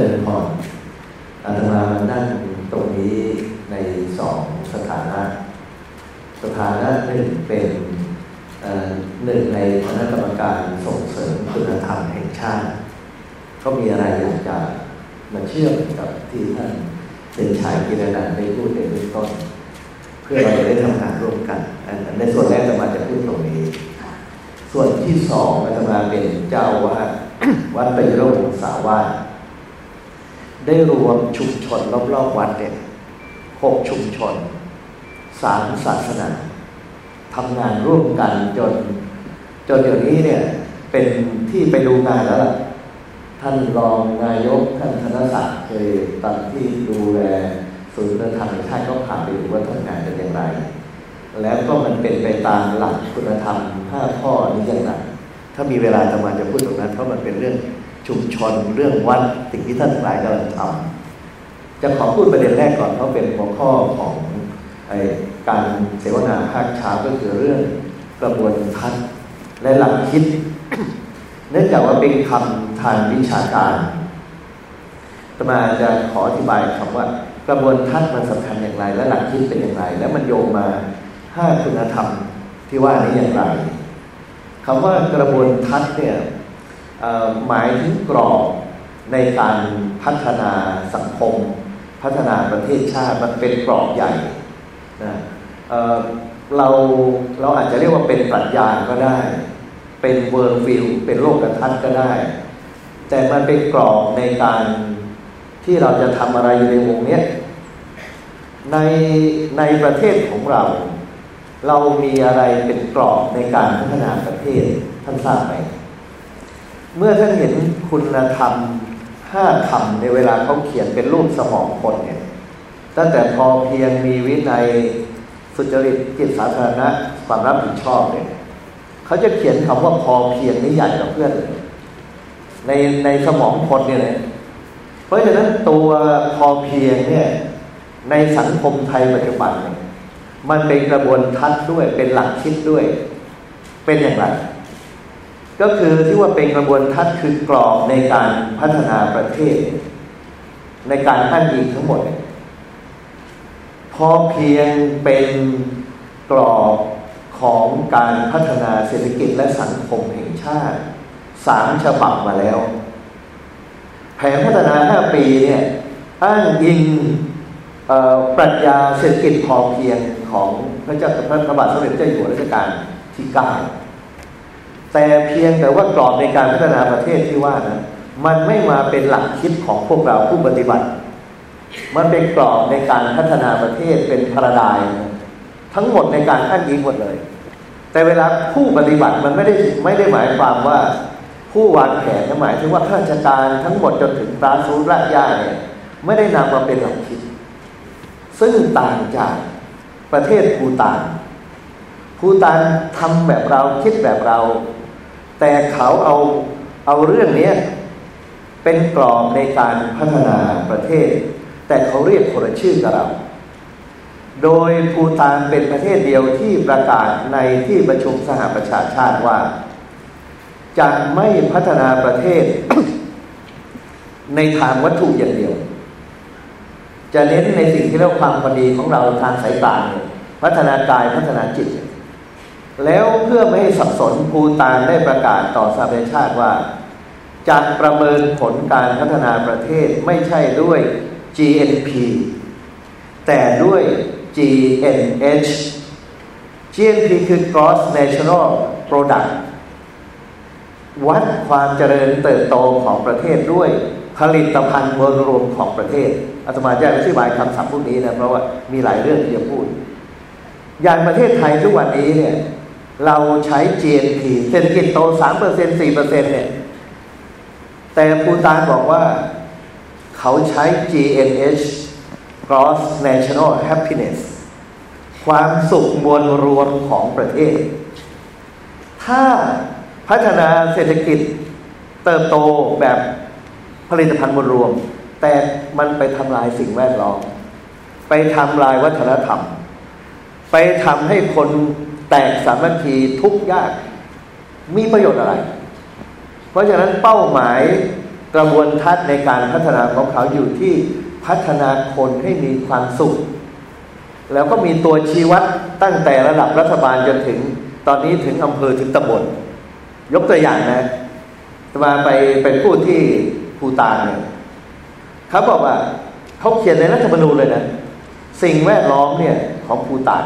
ริญพรอาตมานั่งตรงนี้ในสองสถานะ สถานะหนึ่งเป็นหนึ่งในคณะกรรมการส่งเสริมคุณธรรมแห่งชาติ ก็มีอะไรอยากจะมาเชื่อมกับที่ท่านเป็นชายกิรนันได้พูดในเบื้องต้น เพื่อเราจะได้ทำงานร่วมกัน ในส่วนแรกจะมาจะพูดตรงนี้ ส่วนที่สองจะมาเป็นเจ้าวาดวัดเป็นโรคสาวาส ได้รวมชุมชนรอบๆวัดเนี่ยหกชุมชน สามศาสนาทำงานร่วมกันจน จนเดี๋ยวนี้เนี่ย เป็นที่ไปดูงานแล้วล่ะท่านรองนายกท่านธนศักดิ์เคยตอนที่ดูแลศูนย์ธรรมแห่งชาติก็ผ่านไปดูว่าทำงานเป็นอย่างไร แล้วก็มันเป็นไปตามหลักคุณธรรมห้าข้อนี้อย่างไรถ้ามีเวลาจะมาจะพูดตรงนั้นเพราะมันเป็นเรื่อง ชุมชนเรื่องวัดสิ่งที่ท่านหลายกำลังทำจะขอพูดประเด็นแรกก่อนเพราะเป็นหัวข้อของอการเสวนาภาคเช้าก็คือเรื่องกระบวนทัศน์และหลักคิด เนื่องจากว่าเป็นคำทางวิชาการตมาจะขออธิบายคำว่ากระบวนทัศน์มันสำคัญอย่างไร และหลักคิดเป็นอย่างไร และมันโยงมาห้าคุณธรรมที่ว่านี้อย่างไรคำว่ากระบวนทัศน์เนี่ย หมายถึงกรอบในการพัฒนาสังคม พัฒนาประเทศชาติมันเป็นกรอบใหญ่นะเราเราอาจจะเรียกว่าเป็นปรัชญาก็ได้ เป็นเวิร์ฟิลเป็นโลกทัศน์ก็ได้ แต่มันเป็นกรอบในการที่เราจะทำอะไรในวงนี้ในในประเทศของเรา เรามีอะไรเป็นกรอบในการพัฒนาประเทศท่านทราบไหม เมื่อท่านเห็นคุณธรรมห้าคำในเวลาเขาเขียนเป็นรูปสมองคนเนี่ยตั้งแต่พอเพียงมีวินัยสุจริตจิตสาธารณะความรับผิดชอบเนี่ยเขาจะเขียนคำว่าพอเพียงนี่ใหญ่กว่าเพื่อน ในในสมองคนเนี่ยนะเพราะฉะนั้นตัวพอเพียงเนี่ยในสังคมไทยปัจจุบันเนี่ยมันเป็นกระบวนทัศน์ด้วยเป็นหลักคิดด้วย เป็นอย่างไร ก็คือที่ว่าเป็นกระบวนทัศน์คือกรอบในการพัฒนาประเทศ ในการอ้างอิงทั้งหมด พอเพียงเป็นกรอบของการพัฒนาเศรษฐกิจและสังคมแห่งชาติสามฉบับมาแล้ว แผนพัฒนาห้าปีเนี่ยอ้างอิงปรัชญาเศรษฐกิจพอเพียงของพระเจ้าพระบาทสมเด็จเจ้าอยู่หัวรัชกาลที่เก้า แต่เพียงแต่ว่ากรอบในการพัฒนาประเทศที่ว่านะมันไม่มาเป็นหลักคิดของพวกเราผู้ปฏิบัติ มันเป็นกรอบในการพัฒนาประเทศเป็นพระดายทั้งหมดในการขั้นยิงหมดเลย แต่เวลาผู้ปฏิบัติมันไม่ได้ไม่ได้หมายความว่าผู้วางแผนหมายถึงว่าข้าราชการทั้งหมดจนถึงปราสูรยาเนี่ยไม่ได้นำมาเป็นหลักคิด ซึ่งต่างจากประเทศภูตานภูตานทำแบบเราคิดแบบเรา แต่เขาเอาเอาเรื่องนี้เป็นกรอบในการพัฒนาประเทศ แต่เขาเรียกคนละชื่อกับเรา โดยภูตานเป็นประเทศเดียวที่ประกาศในที่ประชุมสหประชาชาติว่า จะไม่พัฒนาประเทศ ในทางวัตถุอย่างเดียว จะเน้นในสิ่งที่เรียกความพอดีของเราทางสายตาพัฒนากายพัฒนาจิต แล้วเพื่อไม่ให้สับสนภูตานได้ประกาศต่อสหประชาชาติว่าจะประเมินผลการพัฒนาประเทศไม่ใช่ด้วย GNP แต่ด้วย GNH GNP คือ Gross National Product วัดความเจริญเติบโตของประเทศด้วยผลิตภัณฑ์มวลรวมของประเทศอาตมาจะอธิบายคำศัพท์พวกนี้นะเพราะว่ามีหลายเรื่องที่จะพูด อย่างประเทศไทยทุกวันนี้เนี่ย เราใช้ GNP เศรษฐกิจโตสามเปอร์เซ็นสี่เปอร์เซ็นเนี่ย แต่ภูตานบอกว่าเขาใช้ GNH Gross National Happiness ความสุขมวลรวมของประเทศ ถ้าพัฒนาเศรษฐกิจเติบโตแบบผลิตภัณฑ์มวลรวม แต่มันไปทำลายสิ่งแวดล้อม ไปทำลายวัฒนธรรม ไปทำให้คน แตกสามัคคีทุกยากมีประโยชน์อะไร เพราะฉะนั้นเป้าหมายกระบวนทัศน์ในการพัฒนาของเขาอยู่ที่พัฒนาคนให้มีความสุข แล้วก็มีตัวชี้วัดตั้งแต่ระดับรัฐบาลจนถึงตอนนี้ถึงอำเภอถึงตำบล ยกตัวอย่างนะมาไปไปพูดที่ภูตานเนี่ยเขาบอกว่าเขาเขียนในรัฐธรรมนูญเลยนะ สิ่งแวดล้อมเนี่ยของภูตาน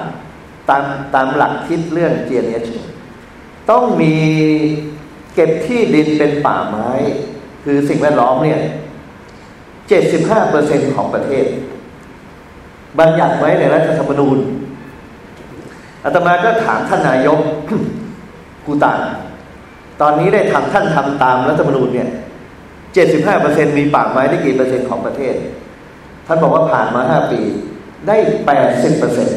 ตามตามหลักคิดเรื่องเจียนเอชต้องมีเก็บที่ดินเป็นป่าไม้ คือสิ่งแวดล้อมเนี่ยเจ็ดสิบห้าเปอร์เซ็นของประเทศ บัญญัติไว้ในรัฐธรรมนูญอาตมาก็ถามท่านนายกกูตานตอนนี้ได้ทำท่านทำตามรัฐธรรมนูญเนี่ยเจ็ดสิบห้าเปอร์เซ็นมีป่าไม้ได้กี่เปอร์เซ็นต์ของประเทศ ท่านบอกว่าผ่านมาห้าปี ได้แปดสิบเปอร์เซ็น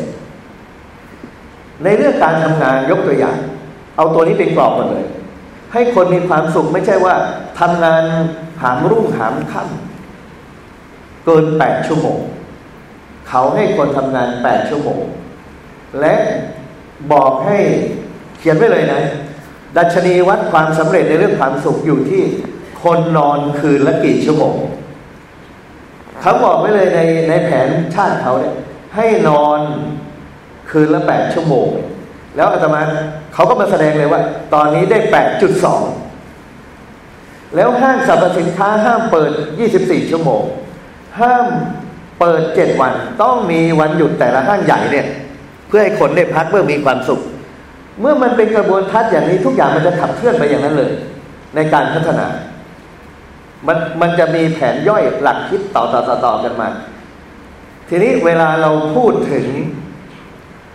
ในเรื่องการทำงานยกตัวอย่าง เอาตัวนี้เป็นกรอบมาเลย ให้คนมีความสุขไม่ใช่ว่าทำงานหามรุ่งหามค่ำเกินแปดชั่วโมง เขาให้คนทำงานแปดชั่วโมง และบอกให้เขียนไว้เลยนะ ดัชนีวัดความสำเร็จในเรื่องความสุขอยู่ที่คนนอนคืนละกี่ชั่วโมงเขาบอกไว้เลยในในแผนชาติเขาเนี่ยให้นอน คืนละแปดชั่วโมง แล้วอาตมาเขาก็มาแสดงเลยว่า ตอนนี้ได้แปดจุดสองแล้วห้างสรรพสินค้าห้ามเปิดยี่สิบสี่ชั่วโมง ห้ามเปิดเจ็ดวัน ต้องมีวันหยุดแต่ละห้างใหญ่เนี่ย เพื่อให้คนได้พักเพื่อมีความสุข เมื่อมันเป็นกระบวนทัศน์อย่างนี้ทุกอย่างมันจะขับเคลื่อนไปอย่างนั้นเลย ในการพัฒนา มันมันจะมีแผนย่อยหลักคิดต่อต่อต่อต่อกันมา ทีนี้เวลาเราพูดถึง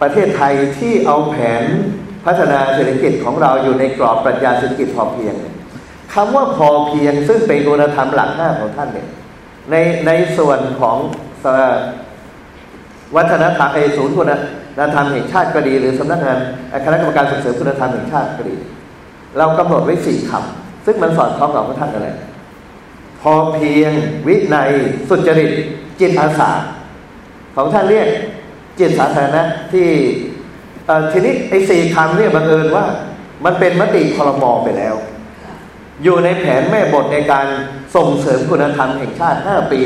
ประเทศไทยที่เอาแผนพัฒนาเศรษฐกิจของเราอยู่ในกรอบปรัชญาเศรษฐกิจพอเพียงคำว่าพอเพียงซึ่งเป็นคุณธรรมหลักห้าของท่านเนี่ยในในส่วนของวัฒนธรรมไอศูนย์คุณธรรมแห่งชาติก็ดี หรือสำนักงานคณะกรรมการส่งเสริมคุณธรรมแห่งชาติก็ดี เรากำหนดไว้สี่คำซึ่งมันสอดคล้องกับท่านอะไร พอเพียง วินัย สุจริต จิตอาสาของท่านเรียก จิตสาธารณะที่ทีนี้ไอ้สี่คำเนี่ยบังเอิญว่า มันเป็นมติคอรมอไปแล้ว อยู่ในแผนแม่บทในการส่งเสริมคุณธรรมแห่งชาติ 5 ปี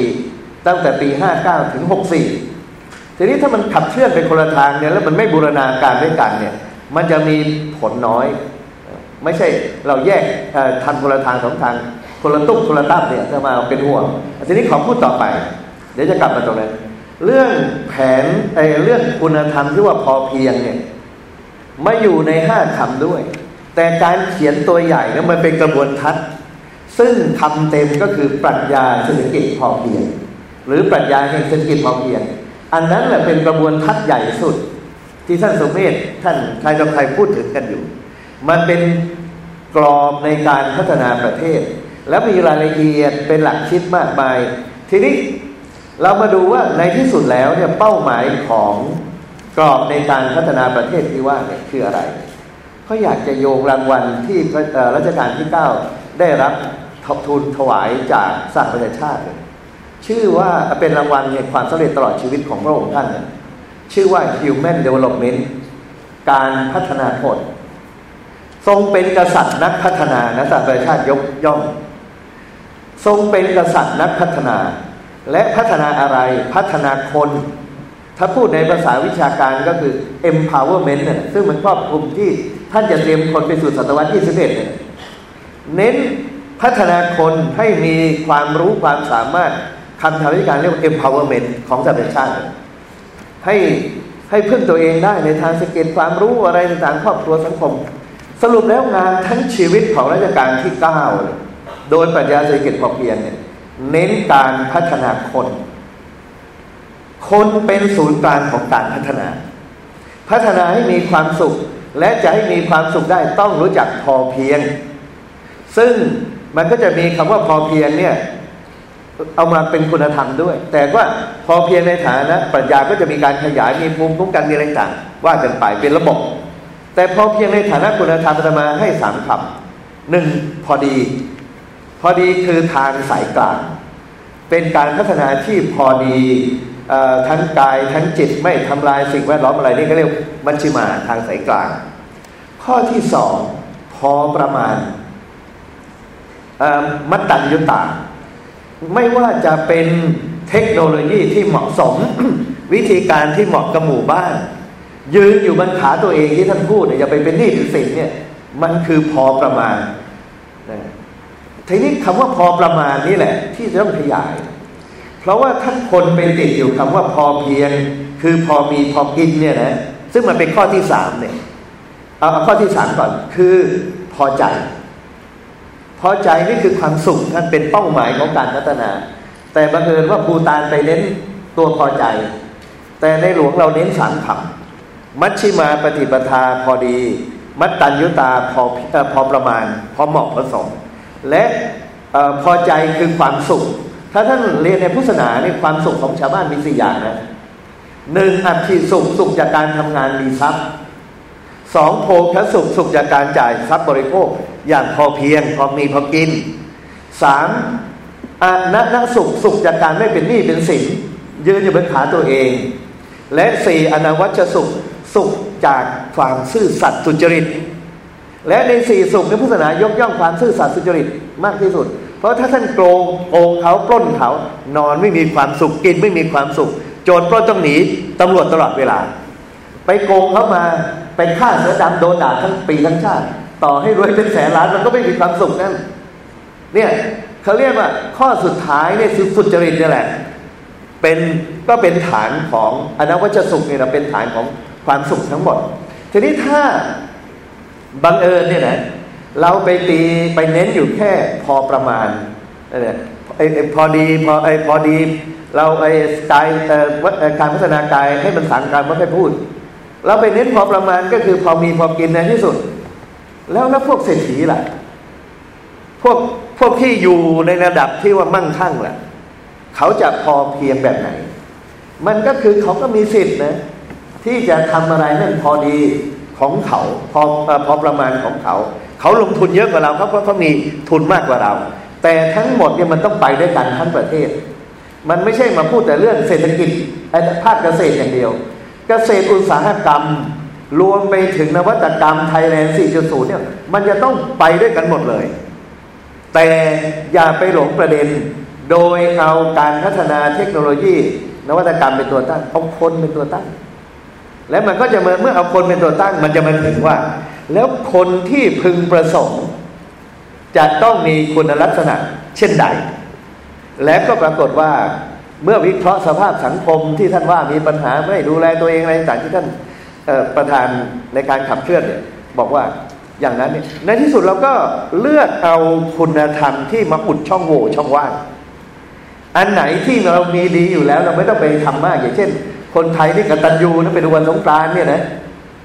ตั้งแต่ปี 59 ถึง 64 ทีนี้ถ้ามันขับเคลื่อนไปคนละทางเนี่ยแล้วมันไม่บูรณาการด้วยกันเนี่ย มันจะมีผลน้อย ไม่ใช่เราแยกทำคนละทางสองทางคนละตุ๊กคนละตั้มเนี่ยจะมาเป็นห่วงทีนี้ขอพูดต่อไป เดี๋ยวจะกลับมาตรงนั้น เรื่องแผนไอ้เรื่องคุณธรรมที่ว่าพอเพียงเนี่ยมาอยู่ในห้าคำด้วย แต่การเขียนตัวใหญ่เนี่ยมันเป็นกระบวนทัศน์ ซึ่งคำเต็มก็คือปรัชญาเศรษฐกิจพอเพียง หรือปรัชญาแห่งเศรษฐกิจพอเพียง อันนั้นแหละเป็นกระบวนทัศน์ใหญ่สุด ที่ท่านสมเมธท่านใครต่อใครพูดถึงกันอยู่ มันเป็นกรอบในการพัฒนาประเทศ แล้วมีรายละเอียดเป็นหลักคิดมากมาย ทีนี้ เรามาดูว่าในที่สุดแล้วเนี่ยเป้าหมายของกรอบในการพัฒนาประเทศที่ว่าเนี่ยคืออะไรเขาอยากจะโยงรางวัลที่รัชกาลที่เก้าได้รับทบทุนถวายจากสหประชาชาติ ชื่อว่าเป็นรางวัลในความสำเร็จตลอดชีวิตของพระองค์ท่าน ชื่อว่า Human Development การพัฒนาคนทรงเป็นกษัตริย์นักพัฒนานะสหประชาชาติยกย่อง ทรงเป็นกษัตริย์นักพัฒนา และพัฒนาอะไรพัฒนาคน ถ้าพูดในภาษาวิชาการก็คือ empowerment เนี่ยซึ่งมันครอบคลุมที่ท่านจะเตรียมคนไปสู่ศตวรรษที่สิบเอ็ดเนี่ยเน้นพัฒนาคนให้มีความรู้ความสามารถคำทางวิชาการเรียกว่า empowerment ของสหประชาติ ให้ให้พึ่งตัวเองได้ในทางสเกตความรู้อะไรต่างๆครอบครัวสังคม สรุปแล้วงานทั้งชีวิตของราชการที่เก้าโดยปรัชญาเศรษฐกิจพอเพียงเนี่ย เน้นการพัฒนาคน คนเป็นศูนย์กลางของการพัฒนา พัฒนาให้มีความสุข และจะให้มีความสุขได้ต้องรู้จักพอเพียง ซึ่งมันก็จะมีคำว่าพอเพียงเนี่ยเอามาเป็นคุณธรรมด้วย แต่ว่าพอเพียงในฐานะปรัชญาก็จะมีการขยายมีภูมิคุ้มกันมีอะไรต่างว่ากันไปเป็นระบบ แต่พอเพียงในฐานะคุณธรรมจะมาให้สามคำหนึ่งพอดี อดีคือทางสายกลาง เป็นการพัฒนาที่พอดีทั้งกายทั้งจิตไม่ทำลายสิ่งแวดล้อมอะไรนี่ก็เรียกมัชชิมาทางสายกลาง ข้อที่สองพอประมาณมัตตัญญุตา ไม่ว่าจะเป็นเทคโนโลยีที่เหมาะสม วิธีการที่เหมาะกับหมู่บ้าน ยืนอยู่บนขาตัวเองที่ท่านพูดเนี่ยอย่าไปเป็นหนี้เป็นสินเนี่ยมันคือพอประมาณ ทีนี้คำว่าพอประมาณนี่แหละ ที่จะต้องขยาย เพราะว่าท่านคนไปติดอยู่คำว่าพอเพียง คือพอมีพอกินเนี่ยนะซึ่งมันเป็นข้อที่สามเนี่ยเอาข้อที่สามก่อนคือพอใจ พอใจนี่คือความสุขท่านเป็นเป้าหมายของการพัฒนา แต่บังเอิญว่าภูตานไปเน้นตัวพอใจ แต่ในหลวงเราเน้นสามคำมัชชิมาปฏิปทาพอดี มัตตัญญุตาพอพอประมาณ พอเหมาะพอสม และพอใจคือความสุข ถ้าท่านเรียนในพุทธศาสนาเนี่ยความสุขของชาวบ้านมีสี่อย่างนะหนึ่งอัตถิสุขสุขจากการทำงานมีทรัพย์สองโภคสุขสุขจากการจ่ายทรัพย์บริโภคอย่างพอเพียงพอมีพอกินสามอนัตสุขสุขจากการไม่เป็นหนี้เป็นสินยืนอยู่บนขาตัวเอง และสี่อนาวัชสุขสุขจากความซื่อสัตย์สุจริต และในสี่สุขในพุทธศาสนายกย่องความซื่อสัตย์สุจริตมากที่สุด เพราะถ้าท่านโกงโกงเขาปล้นเขา นอนไม่มีความสุขกินไม่มีความสุข โจรปล้นต้องหนีตำรวจตลอดเวลา ไปโกงเขามาไปฆ่าเสือดำโดนด่าทั้งปีทั้งชาติ ต่อให้รวยเป็นแสนล้านมันก็ไม่มีความสุขนั่นเนี่ยเขาเรียกว่าข้อสุดท้ายเนี่ยคือสุจริตนี่แหละเป็นก็เป็นฐานของอนวัชสุขเนี่ยนะเป็นฐานของความสุขทั้งหมด ทีนี้ถ้า บังเอิญเนี่ยนะเราไปตีไปเน้นอยู่แค่พอประมาณเนี่ยไอ้พอดีพอไอ้พอดี เราไอ้กายการพัฒนากายให้มันสั่งการไม่ให้พูด เราไปเน้นพอประมาณก็คือพอมีพอกินในที่สุด แล้วแล้วพวกเศรษฐีล่ะ พวกพวกที่อยู่ในระดับที่ว่ามั่งคั่งล่ะ เขาจะพอเพียงแบบไหน มันก็คือเขาก็มีสิทธิ์นะที่จะทำอะไรนั่นพอดี ของเขาพอพอประมาณของเขา เขาลงทุนเยอะกว่าเราเขาเพราะเขามีทุนมากกว่าเรา แต่ทั้งหมดเนี่ยมันต้องไปด้วยกันทั้งประเทศ มันไม่ใช่มาพูดแต่เรื่องเศรษฐกิจภาคเกษตรอย่างเดียว เกษตรอุตสาหกรรม รวมไปถึงนวัตกรรมไทยแลนด์ 4.0 เนี่ยมันจะต้องไปด้วยกันหมดเลย แต่อย่าไปหลงประเด็น โดยเอาการพัฒนาเทคโนโลยี นวัตกรรมเป็นตัวตั้งเอาคนเป็นตัวตั้ง แล้วมันก็จะเมื่อเอาคนเป็นตัวตั้ง มันจะมาถึงว่า แล้วคนที่พึงประสงค์ จะต้องมีคุณลักษณะ เช่นใด และก็ปรากฏว่าเมื่อวิเคราะห์สภาพสังคมที่ท่านว่ามีปัญหาไม่ดูแลตัวเองอะไรต่างที่ท่านประธานในการขับเคลื่อนเนี่ยบอกว่าอย่างนั้นเนี่ยในที่สุดเราก็เลือกเอาคุณธรรมที่มาอุดช่องโหว่ช่องว่างอันไหนที่เรามีดีอยู่แล้วเราไม่ต้องไปทำมากอย่างเช่น คนไทยนี่กตัญญูนะเป็นวันสงกรานเนี่ยนะ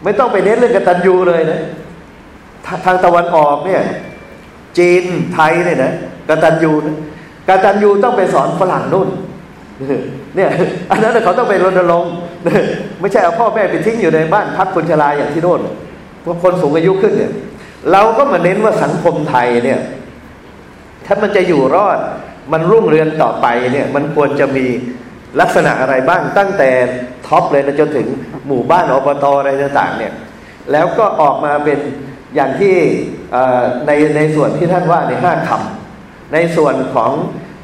ไม่ต้องไปเน้นเรื่องกตัญญูเลยนะทางตะวันออกเนี่ย จีนไทยเนี่ยนะกตัญญูนะกตัญญูต้องไปสอนฝรั่งนู่นเนี่ยอันนั้นเขาต้องไปรณรงค์ไม่ใช่เอาพ่อแม่ไปทิ้งอยู่ในบ้านพักคนชราอย่างที่โน่นพวกคนสูงอายุขึ้นเนี่ย เราก็มาเน้นว่าสังคมไทยเนี่ย ถ้ามันจะอยู่รอดมันรุ่งเรืองต่อไปเนี่ย มันควรจะมี ลักษณะอะไรบ้างตั้งแต่ท็อปเลยนะจนถึงหมู่บ้านอบตอะไรต่างๆเนี่ยแล้วก็ออกมาเป็นอย่างที่ในในส่วนที่ท่านว่าในห้าคำในส่วนของ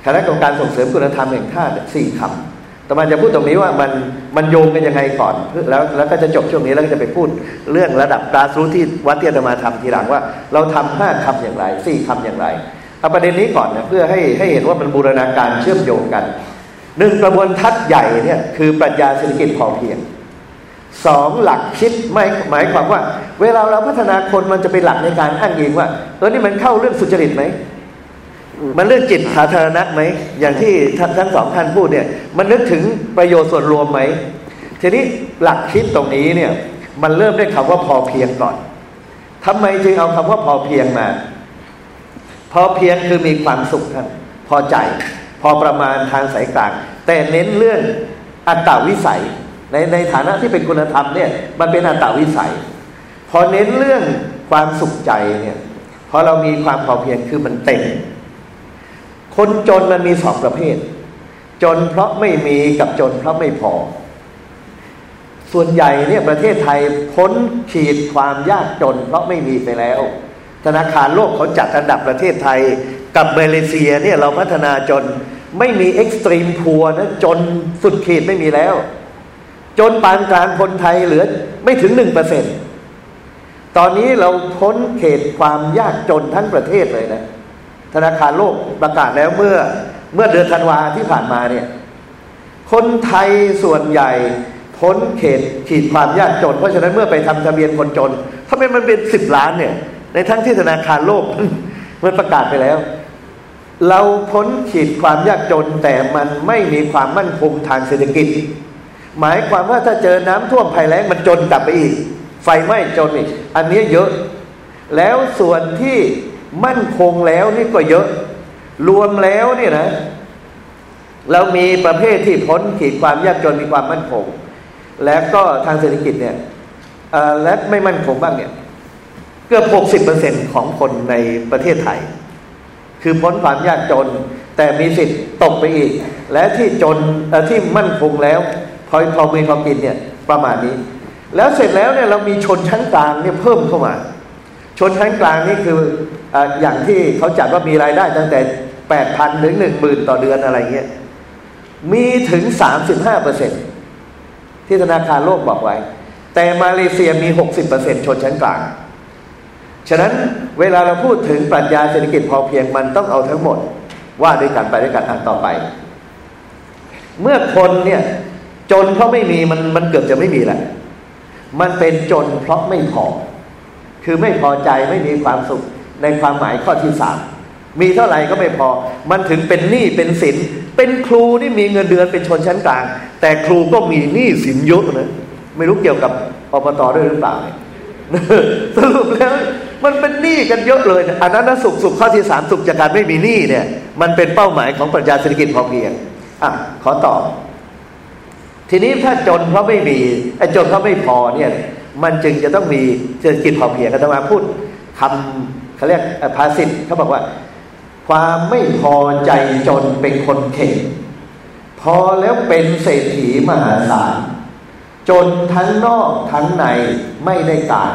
คณะกรรมการส่งเสริมคุณธรรมแห่งชาติสี่คำแต่มันจะพูดตรงนี้ว่ามันมันโยงกันยังไงก่อน แล้วแล้วก็จะจบช่วงนี้แล้วก็จะไปพูดเรื่องระดับกราสรู้ที่วัดเทียนมาทำทีหลังว่า เราทำห้าคำอย่างไรสี่คำอย่างไรเอาประเด็นนี้ก่อนนะเพื่อให้ให้เห็นว่ามันบูรณาการเชื่อมโยงกัน หนึ่งกระบวนทัศน์ใหญ่เนี่ยคือปรัชญาเศรษฐกิจพอเพียงสองหลักคิดไม่หมายความว่า เวลาเราพัฒนาคนมันจะเป็นหลักในการอ้างอิงว่าเออนี่มันเข้าเรื่องสุจริตไหมมันเรื่องจิตสาธารณะไหมอย่างที่ทั้งสองท่านพูดเนี่ย มันนึกถึงประโยชน์ส่วนรวมไหมทีนี้หลักคิดตรงนี้เนี่ย มันเริ่มด้วยคำว่าพอเพียงก่อนทำไมจึงเอาคำว่าพอเพียงมา พอเพียงคือมีความสุขท่านพอใจ พอประมาณทางสายกลาง แต่เน้นเรื่องอัตตาวิสัย ในในฐานะที่เป็นคุณธรรมเนี่ยมันเป็นอัตตาวิสัย พอเน้นเรื่องความสุขใจเนี่ยพอเรามีความพอเพียงคือมันเต็มคนจนมันมีสองประเภท จนเพราะไม่มีกับจนเพราะไม่พอ ส่วนใหญ่เนี่ยประเทศไทยพ้นขีดความยากจนเพราะไม่มีไปแล้ว ธนาคารโลกเขาจัดอันดับประเทศไทย กับมาเลเซียเนี่ยเราพัฒนาจนไม่มี extreme poor นะจนสุดขีดไม่มีแล้ว จนปานกลางคนไทยเหลือไม่ถึงหนึ่งเปอร์เซ็นตอนนี้เราพ้นเขตความยากจนทั้งประเทศเลยนะ ธนาคารโลกประกาศแล้วเมื่อเมื่อเดือนธันวาที่ผ่านมาเนี่ย คนไทยส่วนใหญ่พ้นเขตขีดความยากจน เพราะฉะนั้นเมื่อไปทำทะเบียนคนจนทำไมมันเป็นสิบล้านเนี่ย ในทั้งที่ธนาคารโลกมันประกาศไปแล้ว เราพ้นขีดความยากจนแต่มันไม่มีความมั่นคงทางเศรษฐกิจ หมายความว่าถ้าเจอน้ำท่วมภัยแล้งมันจนกลับไปอีก ไฟไหม้จนอีก อันนี้เยอะ แล้วส่วนที่มั่นคงแล้วนี่ก็เยอะ รวมแล้วนี่นะ เรามีประเภทที่พ้นขีดความยากจนมีความมั่นคง แล้วก็ทางเศรษฐกิจเนี่ยและไม่มั่นคงบ้างเนี่ยเกือบหกสิบเปอร์เซ็นของคนในประเทศไทย คือพ้นความยากจน แต่มีสิทธิ์ตกไปอีก และที่จนที่มั่นคงแล้วพอพอมีพอกินเนี่ยประมาณนี้ แล้วเสร็จแล้วเนี่ยเรามีชนชั้นกลางเนี่ยเพิ่มเข้ามา ชนชั้นกลางนี่คือออย่างที่เขาจัดว่ามีรายได้ตั้งแต่แปดพันถึงหนึ่งหมื่นต่อเดือนอะไรเงี้ยมีถึงสามสิบห้าเปอร์เซ็นที่ธนาคารโลกบอกไว้ แต่มาเลเซียมีหกสิบเปอร์เซ็นชนชั้นกลาง ฉะนั้นเวลาเราพูดถึงปรัชญาเศรษฐกิจพอเพียงมันต้องเอาทั้งหมด ว่าด้วยกันไปด้วยกันอันต่อไป เมื่อคนเนี่ยจนเพราะไม่มีมันมันเกือบจะไม่มีแหละมันเป็นจนเพราะไม่พอ คือไม่พอใจไม่มีความสุขในความหมายข้อที่สามมีเท่าไหร่ก็ไม่พอ มันถึงเป็นหนี้เป็นสิน เป็นครูที่มีเงินเดือนเป็นชนชั้นกลาง แต่ครูก็มีหนี้สินเยอะนะ ไม่รู้เกี่ยวกับอบตด้วยหรือเปล่าสรุปแล้ว มันเป็นหนี้กันเยอะเลยอันนั้นสุขสุขข้อที่สามสุขจากการไม่มีหนี้เนี่ย มันเป็นเป้าหมายของปรัชญาเศรษฐกิจพอเพียงอะขอตอบทีนี้ถ้าจนเพราะไม่มีไอ้จนเพราะไม่พอเนี่ยมันจึงจะต้องมีเศรษฐกิจพอเพียงกันมาพูดคำเขาเรียกภาษิตเขาบอกว่า ความไม่พอใจจนเป็นคนเข่งพอแล้วเป็นเศรษฐีมหาศาลจนทั้งนอกทั้งในไม่ได้การ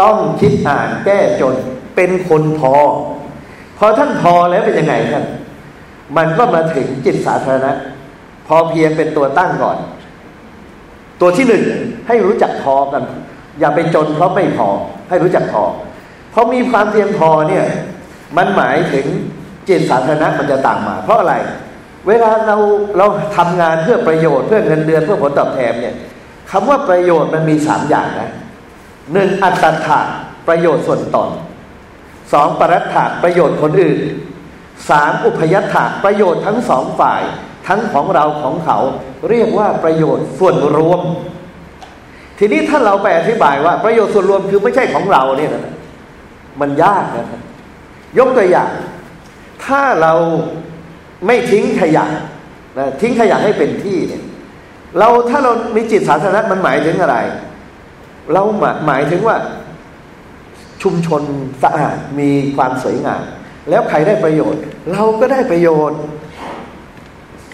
ต้องคิดอ่านแก้จนเป็นคนพอ พอท่านพอแล้วเป็นยังไงท่านมันก็มาถึงจิตสาธารณะ พอเพียงเป็นตัวตั้งก่อน ตัวที่หนึ่งให้รู้จักพอกัน อย่าไปจนเพราะไม่พอ ให้รู้จักพอพอมีความเพียงพอเนี่ย มันหมายถึงจิตสาธารณะมันจะต่างมา เพราะอะไร เวลาเราเราทำงานเพื่อประโยชน์เพื่อเงินเดือนเพื่อผลตอบแทนเนี่ยคำว่าประโยชน์มันมีสามอย่างนะ หนึ่งอัตถะประโยชน์ส่วนตนสองปรัตถะประโยชน์คนอื่นสามอุพยัตถะประโยชน์ทั้งสองฝ่าย ทั้งของเราของเขาเรียกว่าประโยชน์ส่วนรวม ทีนี้ถ้าเราไปอธิบายว่าประโยชน์ส่วนรวมคือไม่ใช่ของเราเนี่ยนะมันยากนะครับยกตัวอย่าง ถ้าเราไม่ทิ้งขยะนะทิ้งขยะให้เป็นที่เนี่ยเราถ้าเรามีจิตสาธารณะมันหมายถึงอะไร เราหมายถึงว่าชุมชนสะอาดมีความสวยงาม แล้วใครได้ประโยชน์ เราก็ได้ประโยชน์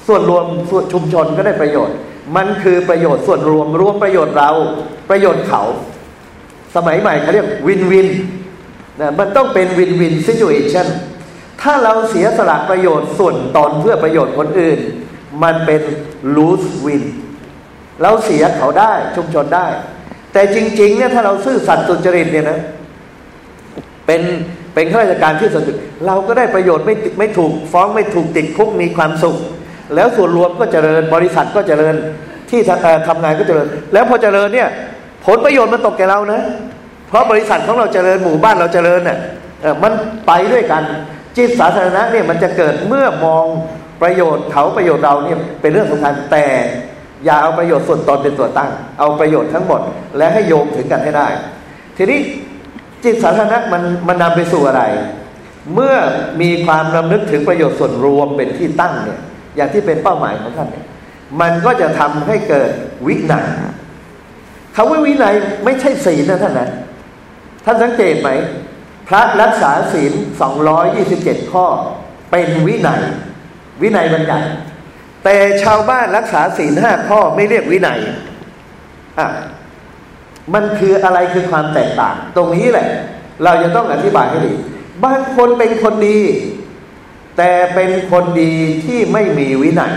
ส่วนรวมส่วนชุมชนก็ได้ประโยชน์ มันคือประโยชน์ส่วนรวมรวมประโยชน์เราประโยชน์เขา สมัยใหม่เขาเรียกวินวินนะมันต้องเป็นวินวินซิจูเอชันถ้าเราเสียสละประโยชน์ส่วนตนเพื่อประโยชน์คนอื่น มันเป็นลูสวินเราเสียเขาได้ชุมชนได้ แต่จริง ๆ เนี่ยถ้าเราซื่อสัตย์สุจริตเนี่ยนะ เป็นเป็นข้าราชการที่สุจริตเราก็ได้ประโยชน์ไม่ไม่ถูกฟ้องไม่ถูกติดคุกมีความสุข แล้วส่วนรวมก็เจริญบริษัทก็เจริญที่ทำงานก็เจริญ แล้วพอเจริญเนี่ย ผลประโยชน์มันตกแก่เรานะเพราะบริษัทของเราเจริญหมู่บ้านเราเจริญเนี่ยมันไปด้วยกัน จิตสาธารณะเนี่ยมันจะเกิดเมื่อมองประโยชน์เขาประโยชน์เราเนี่ยเป็นเรื่องสำคัญแต่ อย่าเอาประโยชน์ส่วนตนเป็นตัวตั้ง เอาประโยชน์ทั้งหมด และให้โยงถึงกันให้ได้ ทีนี้จิตสาธารณะมันมันนำไปสู่อะไร เมื่อมีความรำลึกถึงประโยชน์ส่วนรวมเป็นที่ตั้งเนี่ย อย่างที่เป็นเป้าหมายของท่านเนี่ย มันก็จะทำให้เกิดวินัยคำว่าวินัยไม่ใช่ศีลนะท่านนะท่านสังเกตไหม พระรักษาศีลสองร้อยยี่สิบเจ็ดข้อ เป็นวินัย วินัยบัญญัติ แต่ชาวบ้านรักษาศีลห้าข้อไม่เรียกวินัยอะมันคืออะไรคือความแตกต่าง ตรงนี้แหละ เราจะต้องอธิบายให้ดีบางคนเป็นคนดี แต่เป็นคนดีที่ไม่มีวินัย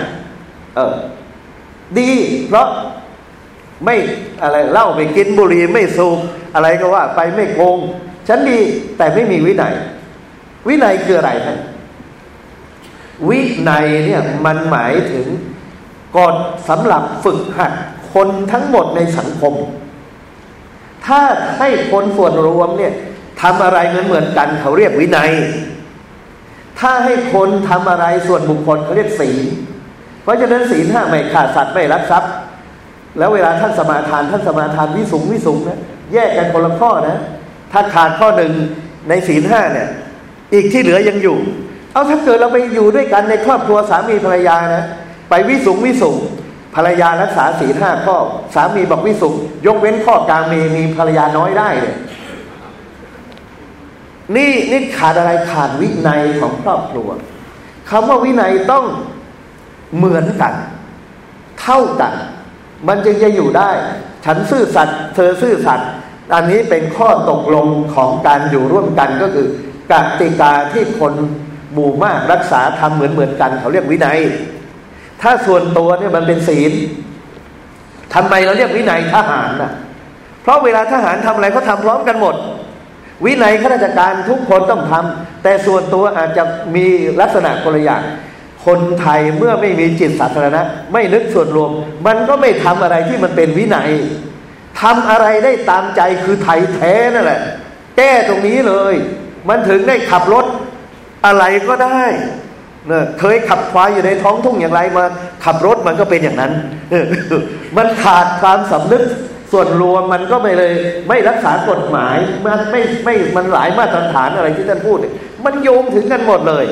เออ ดี เพราะไม่อะไรเล่าไปกินบุหรี่ไม่สูบอะไรก็ว่า ไปไม่โกง ฉันดีแต่ไม่มีวินัย วินัยคืออะไรท่าน วินัยเนี่ยมันหมายถึงกฎสำหรับฝึกหัดคนทั้งหมดในสังคม ถ้าให้คนส่วนรวมเนี่ยทำอะไรเหมือนเหมือนกันเขาเรียกวินัย ถ้าให้คนทำอะไรส่วนบุคคลเขาเรียกศีล เพราะฉะนั้นศีลห้าไม่ฆ่าสัตว์ไม่รักทรัพย์ แล้วเวลาท่านสมาทานท่านสมาทานวิสุงวิสุงนะแยกกันคนละข้อนะ ถ้าขาดข้อหนึ่งในศีลห้าเนี่ย อีกที่เหลือยังอยู่ เอาถ้าเกิดเราไปอยู่ด้วยกันในครอบครัวสามีภรรยานะ ไปวิสุงวิสุงภรรยารักษาศีลห้าข้อ สามีบอกวิสุงยกเว้นข้อกลางมีมีภรรยาน้อยได้เนี่ยนี่นี่ขาดอะไรขาดวินัยของครอบครัวคำว่าวินัยต้องเหมือนกัน เท่ากัน มันจึงจะอยู่ได้ ฉันซื่อสัตย์เธอซื่อสัตย์อันนี้เป็นข้อตกลงของการอยู่ร่วมกันก็คือกติกาที่คน หมู่มากรักษาทำเหมือนเหมือนกัน เขาเรียกวินัย ถ้าส่วนตัวเนี่ยมันเป็นศีลทำไมเราเรียกวินัยทหารน่ะเพราะเวลาทหารทำอะไรเขาทาพร้อมกันหมด วินัยข้าราชการทุกคนต้องทำแต่ส่วนตัวอาจจะมีลักษณะคนละอย่างคนไทยเมื่อไม่มีจิตสาธารณะ ไม่นึกส่วนรวม มันก็ไม่ทำอะไรที่มันเป็นวินัยทำอะไรได้ตามใจคือไทยแท้นั่นแหละ แก้ตรงนี้เลย มันถึงได้ขับรถ อะไรก็ได้เนี่ยเคยขับควายอยู่ในท้องทุ่งอย่างไรมาขับรถมันก็เป็นอย่างนั้น มันขาดความสำนึกส่วนรวมมันก็ไม่เลย ไม่รักษากฎหมายมันไม่ไม่มันหลายมาตรฐานอะไรที่ท่านพูด มันโยงถึงกันหมดเลย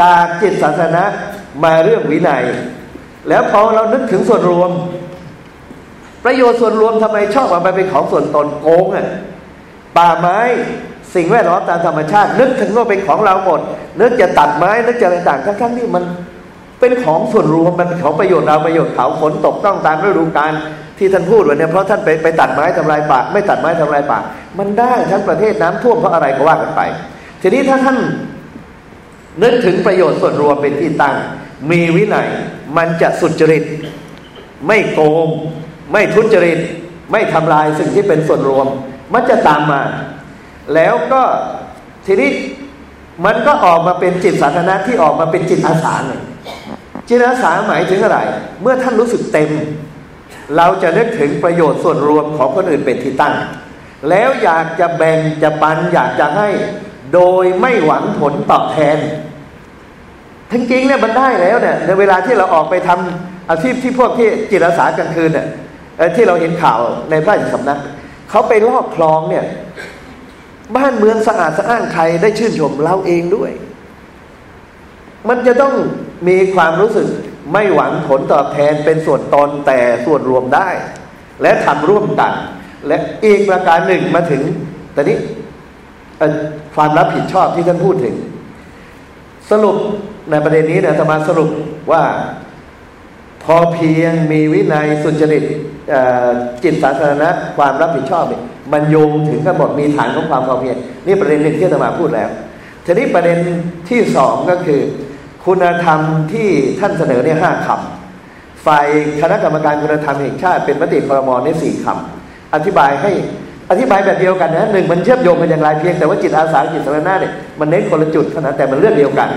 จากจิตศาสนามาเรื่องวินัย แล้วพอเรานึกถึงส่วนรวม ประโยชน์ส่วนรวมทำไมชอบเอาไปเป็นของส่วนตนโกงอะป่าไม้ สิ่งแวดล้อมตามธรรมชาติ นึกถึงว่าเป็นของเราหมด นึกจะตัดไม้ นึกจะอะไรต่างทั้งๆที่มันเป็นของส่วนรวมมันของประโยชน์เราประโยชน์เขาฝนตกต้องตามฤดูกาลที่ท่านพูดวันนี้เพราะท่านไปไปตัดไม้ทำลายป่าไม่ตัดไม้ทำลายป่ามันได้ทั้งประเทศน้ำท่วมเพราะอะไรก็ว่ากันไป ทีนี้ถ้าท่านนึกถึงประโยชน์ส่วนรวมเป็นที่ตั้ง มีวินัยมันจะสุจริต ไม่โกง ไม่ทุจริต ไม่ทำลายสิ่งที่เป็นส่วนรวม มันจะตามมา แล้วก็ทีนี้มันก็ออกมาเป็นจิตสาธารณะที่ออกมาเป็นจิตอาสาเนี่ยจิตอาสาหมายถึงอะไร เมื่อท่านรู้สึกเต็ม เราจะนึกถึงประโยชน์ส่วนรวมของคนอื่นเป็นที่ตั้ง แล้วอยากจะแบ่งจะปันอยากจะให้โดยไม่หวังผลตอบแทนทั้งจริงเนี่ยมันได้แล้วเนี่ยในเวลาที่เราออกไปทำอาชีพที่พวกที่จิตอาสากลางคืนเนี่ยที่เราเห็นข่าวในพระราชสำนักเขาไปลอกคลองเนี่ย บ้านเมืองสะอาดสะอ้านใครได้ชื่นชมเราเองด้วย มันจะต้องมีความรู้สึกไม่หวังผลตอบแทนเป็นส่วนตนแต่ส่วนรวมได้ และทำร่วมกัน และอีกประการหนึ่งมาถึงแต่นี้ความรับผิดชอบที่ท่านพูดถึง สรุปในประเด็นนี้นะธรรมาสรุปว่าพอเพียงมีวินัยสุจริตจิตสาธารณะความรับผิดชอบเนี่ย มันโยงถึงกันหมดมีฐานของความพอเพียงนี่ประเด็นหนึ่งที่ธรรมาพูดแล้วทีนี้ประเด็นที่สองก็คือ คุณธรรมที่ท่านเสนอเนี่ยห้าคำฝ่ายคณะกรรมการคุณธรรมแห่งชาติเป็นมติครมในสี่คำอธิบายให้อธิบายแบบเดียวกันนะหนึ่งมันเชื่อมโยงกันอย่างไรเพียงแต่ว่าจิตอาสาจิตสาธารณะเนี่ยมันเน้นคนละจุดเท่านั้นแต่มันเรื่องเดียวกัน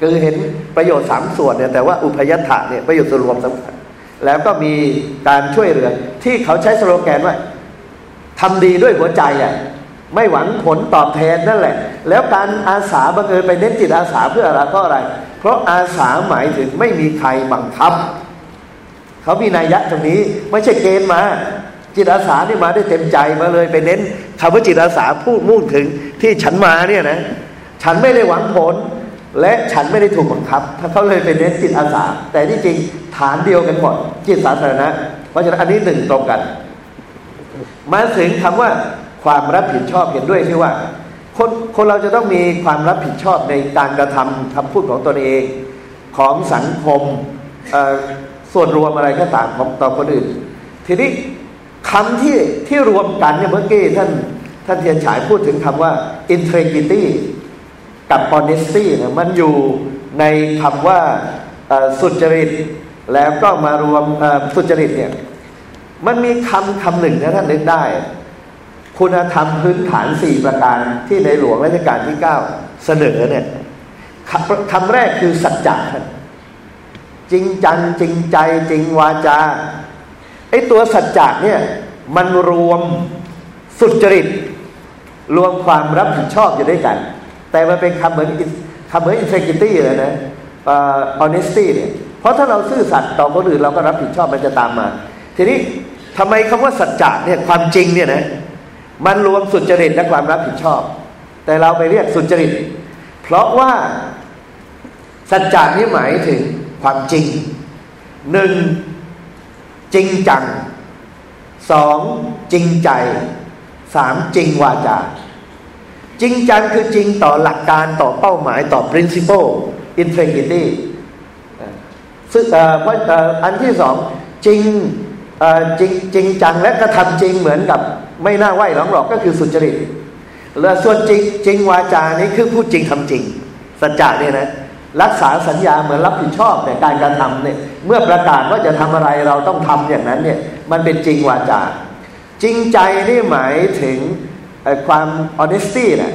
คือเห็นประโยชน์สามส่วนเนี่ยแต่ว่าอุปยัตถะเนี่ยประโยชน์ส่วนรวมสำคัญแล้วก็มีการช่วยเหลือที่เขาใช้สโลแกนว่า ทำดีด้วยหัวใจอะไม่หวังผลตอบแทนนั่นแหละ แล้วการอาสาบังเอิญไปเน้นจิตอาสาเพื่ออะไรเพราะอะไร เพราะอาสาหมายถึงไม่มีใครบังคับ เขามีนัยยะตรงนี้ไม่ใช่เกณฑ์มา จิตอาสานี่มาได้เต็มใจมาเลยไปเน้นคำว่าจิตอาสาพูดมุ่งถึงที่ฉันมาเนี่ยนะ ฉันไม่ได้หวังผล และฉันไม่ได้ถูกบังคับ ถ้าเขาเลยไปเน้นจิตอาสา แต่ที่จริงฐานเดียวกันหมดจิตสาธารณะ เพราะฉะนั้นอันนี้หนึ่งตรงกัน มาถึงคำว่าความรับผิดชอบเห็นด้วยที่ว่า คนคนเราจะต้องมีความรับผิดชอบในการกระทำคำพูดของตนเองของสังคมส่วนรวมอะไรก็ตามของต่อคนอื่น ทีนี้คำที่ที่รวมกันเนี่ยเมื่อกี้ท่านท่านเทียนฉายพูดถึงคำว่า integrity กับ honesty นี่ยมันอยู่ในคำว่าสุจริตแล้วก็มารวมสุจริตเนี่ย มันมีคำคำหนึ่งนะท่านนึกได้ คุณธรรมพื้นฐานสี่ประการที่ในหลวงรัชกาลที่เก้าเสนอเนี่ยคำแรกคือสัจจะจริงจังจริงใจจริงวาจาไอ้ตัวสัจจะเนี่ยมันรวมสุจริต รวมความรับผิดชอบอยู่ด้วยกัน แต่มันเป็นคำเหมือนคำเหมือน integrity เลยนะ honesty เนี่ยเพราะถ้าเราซื่อสัตย์ต่อคนอื่นเราก็รับผิดชอบมันจะตามมา ทีนี้ ทำไมคำว่าสัจจะเนี่ยความจริงเนี่ยนะมันรวมสุจริตและความรับผิดชอบ แต่เราไปเรียกสุจริต เพราะว่าสัจจะนี้หมายถึงความจริงหนึ่งจริงจังสองจริงใจสามจริงวาจา จริงจังคือจริงต่อหลักการต่อเป้าหมายต่อ principle integrity ซึ่งอันที่สองจริง จริงจริงจังและกระทำจริงเหมือนกับ ไม่น่าไหวหลงหลอกก็คือสุจริตและส่วนจริงจริงวาจานี้คือพูดจริงทำจริง สัจจะเนี่ยนะรักษาสัญญาเหมือนรับผิดชอบในการการทำเนี่ยเมื่อประกาศว่าจะทำอะไรเราต้องทำอย่างนั้นเนี่ยมันเป็นจริงวาจา จริงใจนี่หมายถึงความ honesty นะ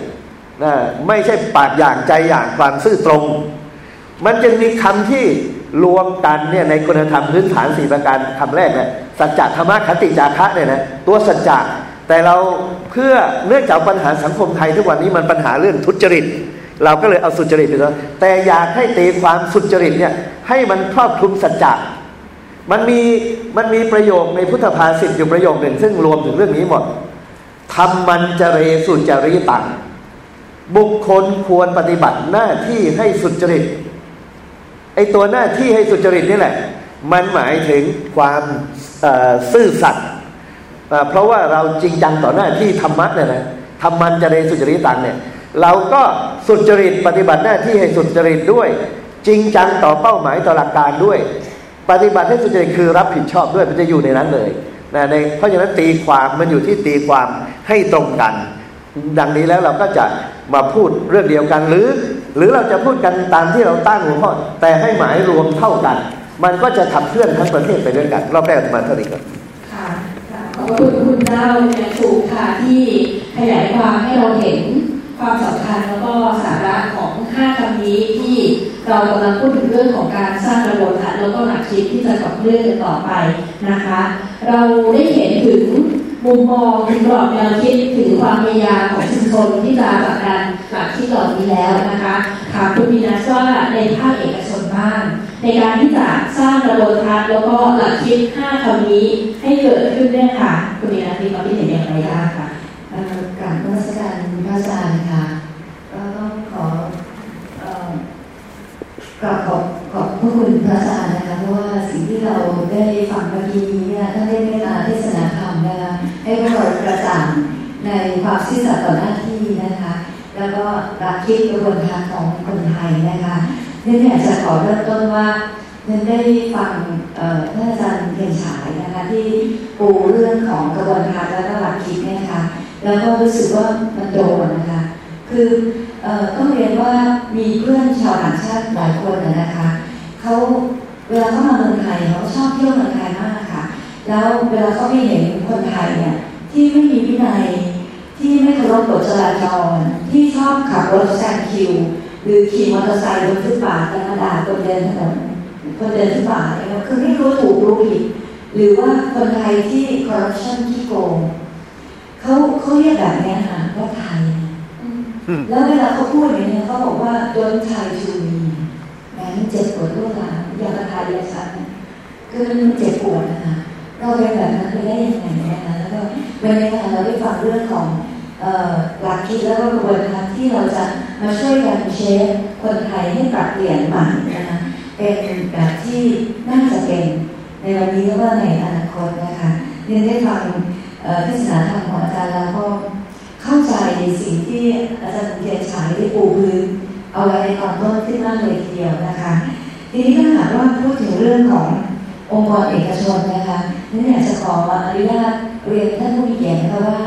นะไม่ใช่ปากอย่างใจอย่างความซื่อตรง มันจะมีคำที่ รวมกันเนี่ยในคุณธรรมพื้นฐานสี่ประการคำแรกเนี่ยสัจจะธรรมะคติจาคะเนี่ยนะตัวสัจจะแต่เราเพื่อเนื่องจากปัญหาสังคมไทยทุกวันนี้มันปัญหาเรื่องทุจริต เราก็เลยเอาสุจริตไปแล้วแต่อยากให้ตีความสุจริตเนี่ยให้มันครอบคลุมสัจจะมันมีมันมีประโยคในพุทธภาษิตอยู่ประโยคหนึ่ง ซึ่งรวมถึงเรื่องนี้หมดทำมันจะเรสุจริตังบุคคลควรปฏิบัติหน้าที่ให้สุจริต อ้ตัวหน้าที่ให้สุจริตนี่แหละ มันหมายถึงความซื่อสัตย์เพราะว่าเราจริงจังต่อหน้าที่ธรรมะเนี่ยนะทำมันจะเรสุจริตังเนี่ย เราก็สุจริตปฏิบัติหน้าที่ให้สุจริตด้วย จริงจังต่อเป้าหมายต่อหลักการด้วย ปฏิบัติให้สุจริตคือรับผิดชอบด้วยมันจะอยู่ในนั้นเลยนะในเพราะฉะนั้นตีความมันอยู่ที่ตีความให้ตรงกัน ดังนี้แล้วเราก็จะมาพูดเรื่องเดียวกันหรือ หรือเราจะพูดกันตามที่เราตั้งหัวข้อแต่ให้หมายรวมเท่ากัน มันก็จะขับเคลื่อนทั้งประเทศไปด้วยกันรอบแรกมาเท่านี้ก่อนค่ะขอบคุณคุณเจ้าเนี่ยถูกค่ะที่ขยายความให้เราเห็นความสำคัญแล้วก็สาระของ5คำนี้ที่เรากำลังพูดถึงเรื่องของการสร้างระบบทัศน์แล้วก็หลักคิดที่จะขับเคลื่อนต่อไปนะคะ เราได้เห็นถึง มุมมองถึงกรอบแนวคิดถึงความพยายามของชุมชนที่จะผลักดันหลักคิดเหล่านี้แล้วนะคะถามคุณมีนัสว่าในภาคเอกชนบ้างในการที่จะสร้างระบบทัศน์แล้วก็หลักคิด 5คำนี้ให้เกิดขึ้นเนี่ยค่ะ คุณมีนัสมีความคิดเห็นอย่างไรบ้างคะกราบนมัสการพระอาจารย์ค่ะก็ต้องขอกราบขอบ ขอบพระคุณพระอาจารย์นะคะเพราะว่าสิ่งที่เราได้ฟังเมื่อกี้นี้เนี่ยท่านได้เมตตาเทศนาธรรมนะคะให้พวกเรากระจ่างในความซื่อสัตย์ต่อหน้าที่นะคะ แล้วก็รักคิดกระบวนการของคนไทยนะคะนี่อยากจะขอเริ่มต้นว่าเนได้ฟังท่านอาจารย์เพียนฉายนะคะที่ปูเรื่องของกระบวนการและหลักคิดเนี่ยค่ะแล้วก็รู้สึกว่ามันโดนนะคะ คือต้องเรียนว่ามีเพื่อนชาวต่างชาติหลายคนนะคะ เขาเวลาเขามาเมืองไทยเขาชอบเที่ยวเมืองไทยมากค่ะ แล้วเวลาเขาไม่เห็นคนไทยเนี่ยที่ไม่มีวินัยที่ไม่เคารพกฎจราจรที่ชอบขับรถแซงคิว หรือขี่มอเตอร์ไซค์บนฟุตบาทธรรมดาคนเดินถนนคนเดินฟุตบาทคือไม่รู้ถูกรู้ผิดหรือว่าคนไทยที่คอร์รัปชันที่โกงเขาเขาเรียกแบบนี้ค่ะว่าไทย แล้วเวลาเขาพูดอย่างนี้เขาบอกว่าโดนไทยชูมี เจ็บปวดรู้หลานยากไทยอยากฉันคือมันเจ็บปวดนะคะเราเป็นแบบนั้นไปได้ยังไงนะคะแล้วก็วันนี้ค่ะเราได้ฟังเรื่องของหลักคิดแล้วก็กระบวนการที่เราจะมาช่วยกันเชฟคนไทยให้ปรับเปลี่ยนใหม่นะคะเป็นแบบที่น่าจะเป็นในวันนี้แล้วก็ในอนาคตนะคะเรียนได้ฟังเทศนาธรรมของอาจารย์แล้วก็เข้าใจในสิ่งที่อาจารย์เทียนฉายได้ปูพื้น เอาไว้ในตอนต้นขึ้นมากเลยทีเดียวนะคะ ทีนี้ถ้าหากว่าพูดถึงเรื่องขององค์กรเอกชนนะคะนี่อยากจะขออนุญาตเรียนท่านผู้มีเกียรตินะคะว่า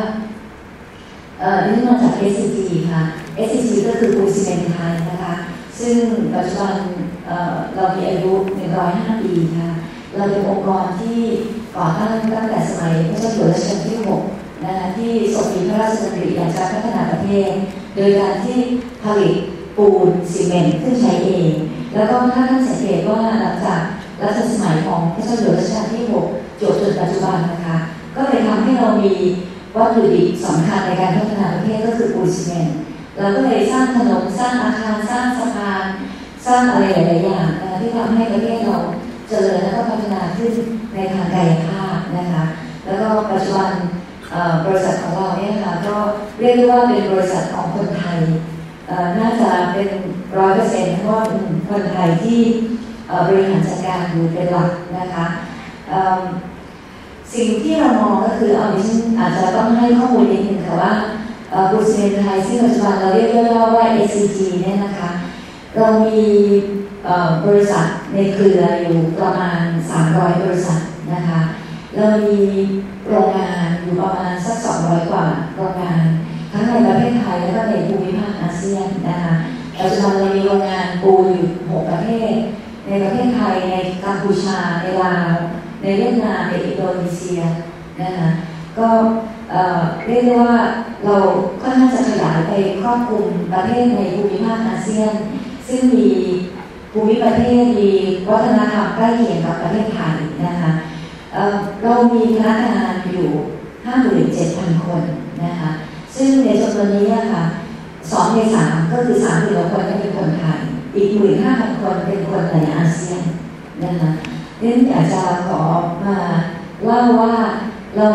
เอ่อนี่มาจาก SCG ค่ะ SCG ก็คือปูซีเมนไทยนะคะ ซึ่งปัจจุบันเรามีอายุ 105 ปีค่ะ เราเป็นองค์กรที่ก่อตั้งตั้งแต่สมัยพระเจ้าอยู่หัวรัชกาลที่ 6 นะคะที่ทรงมีพระราชดำริอยากจะพัฒนาประเทศ โดยการที่ผลิต ปูนซีเมนต์ขึ้นใช้เอง แล้วก็ถ้าท่านสังเกตว่าหลังจากรัชสมัยของพระเจ้าอยู่รัชกาลที่6จบจนปัจจุบันนะคะ ก็เลยทำให้เรามีวัตถุดิบสำคัญในการพัฒนาประเทศก็คือปูนซีเมนต์เราก็เลยสร้างถนนสร้างอาคารสร้างสะพานสร้างอะไรหลายๆอย่างนะที่ทำให้ประเทศเราเจริญและก็พัฒนาขึ้นในทางกายภาพนะคะ แล้วก็ปัจจุบันบริษัทของเราเนี่ยค่ะก็เรียกได้ว่าเป็นบริษัทของคนไทย น่าจะเป็นร้อยเปอร์เซ็นต์เพราะว่าเป็นคนไทยที่บริหารจัดการอยู่เป็นหลักนะคะสิ่งที่เรามองก็คือเอาดิฉันอาจจะต้องให้ข้อมูลนิดนึงค่ะว่าบุษเมนไทยซึ่งปัจจุบันเราเรียกย่อว่า ACG เนี่ยนะคะเรามีบริษัทในเครืออยู่ประมาณ 300 บริษัทนะคะเรามีโรงงานอยู่ประมาณสัก 200 กว่าโรงงาน ทั้งในประเทศไทยและก็ในภูมิ ซียนนะคะปัจจุบันเรามีโรงงานปูอยู่6ประเทศ ในประเทศไทยในกัมพูชาในลาว ในเวียดนามในอินโดนีเซียนะคะก็เรียกได้ว่าเราก็น่าจะขยายไปครอบคลุมประเทศในภูมิภาคอาเซียน ซึ่งมีภูมิประเทศมีวัฒนธรรมใกล้เคียงกับประเทศไทยนะคะเรามีพนักงานอยู่ 57,000 คนนะคะซึ่งในจำนวนนี้ค่ะ สองในสามก็คือสามหมื่นคนเป็นคนไทยอีกหมื่นห้าพันคนเป็นคนในอาเซียนนะคะเรื่องอยากจะขอมาเล่าว่าเรา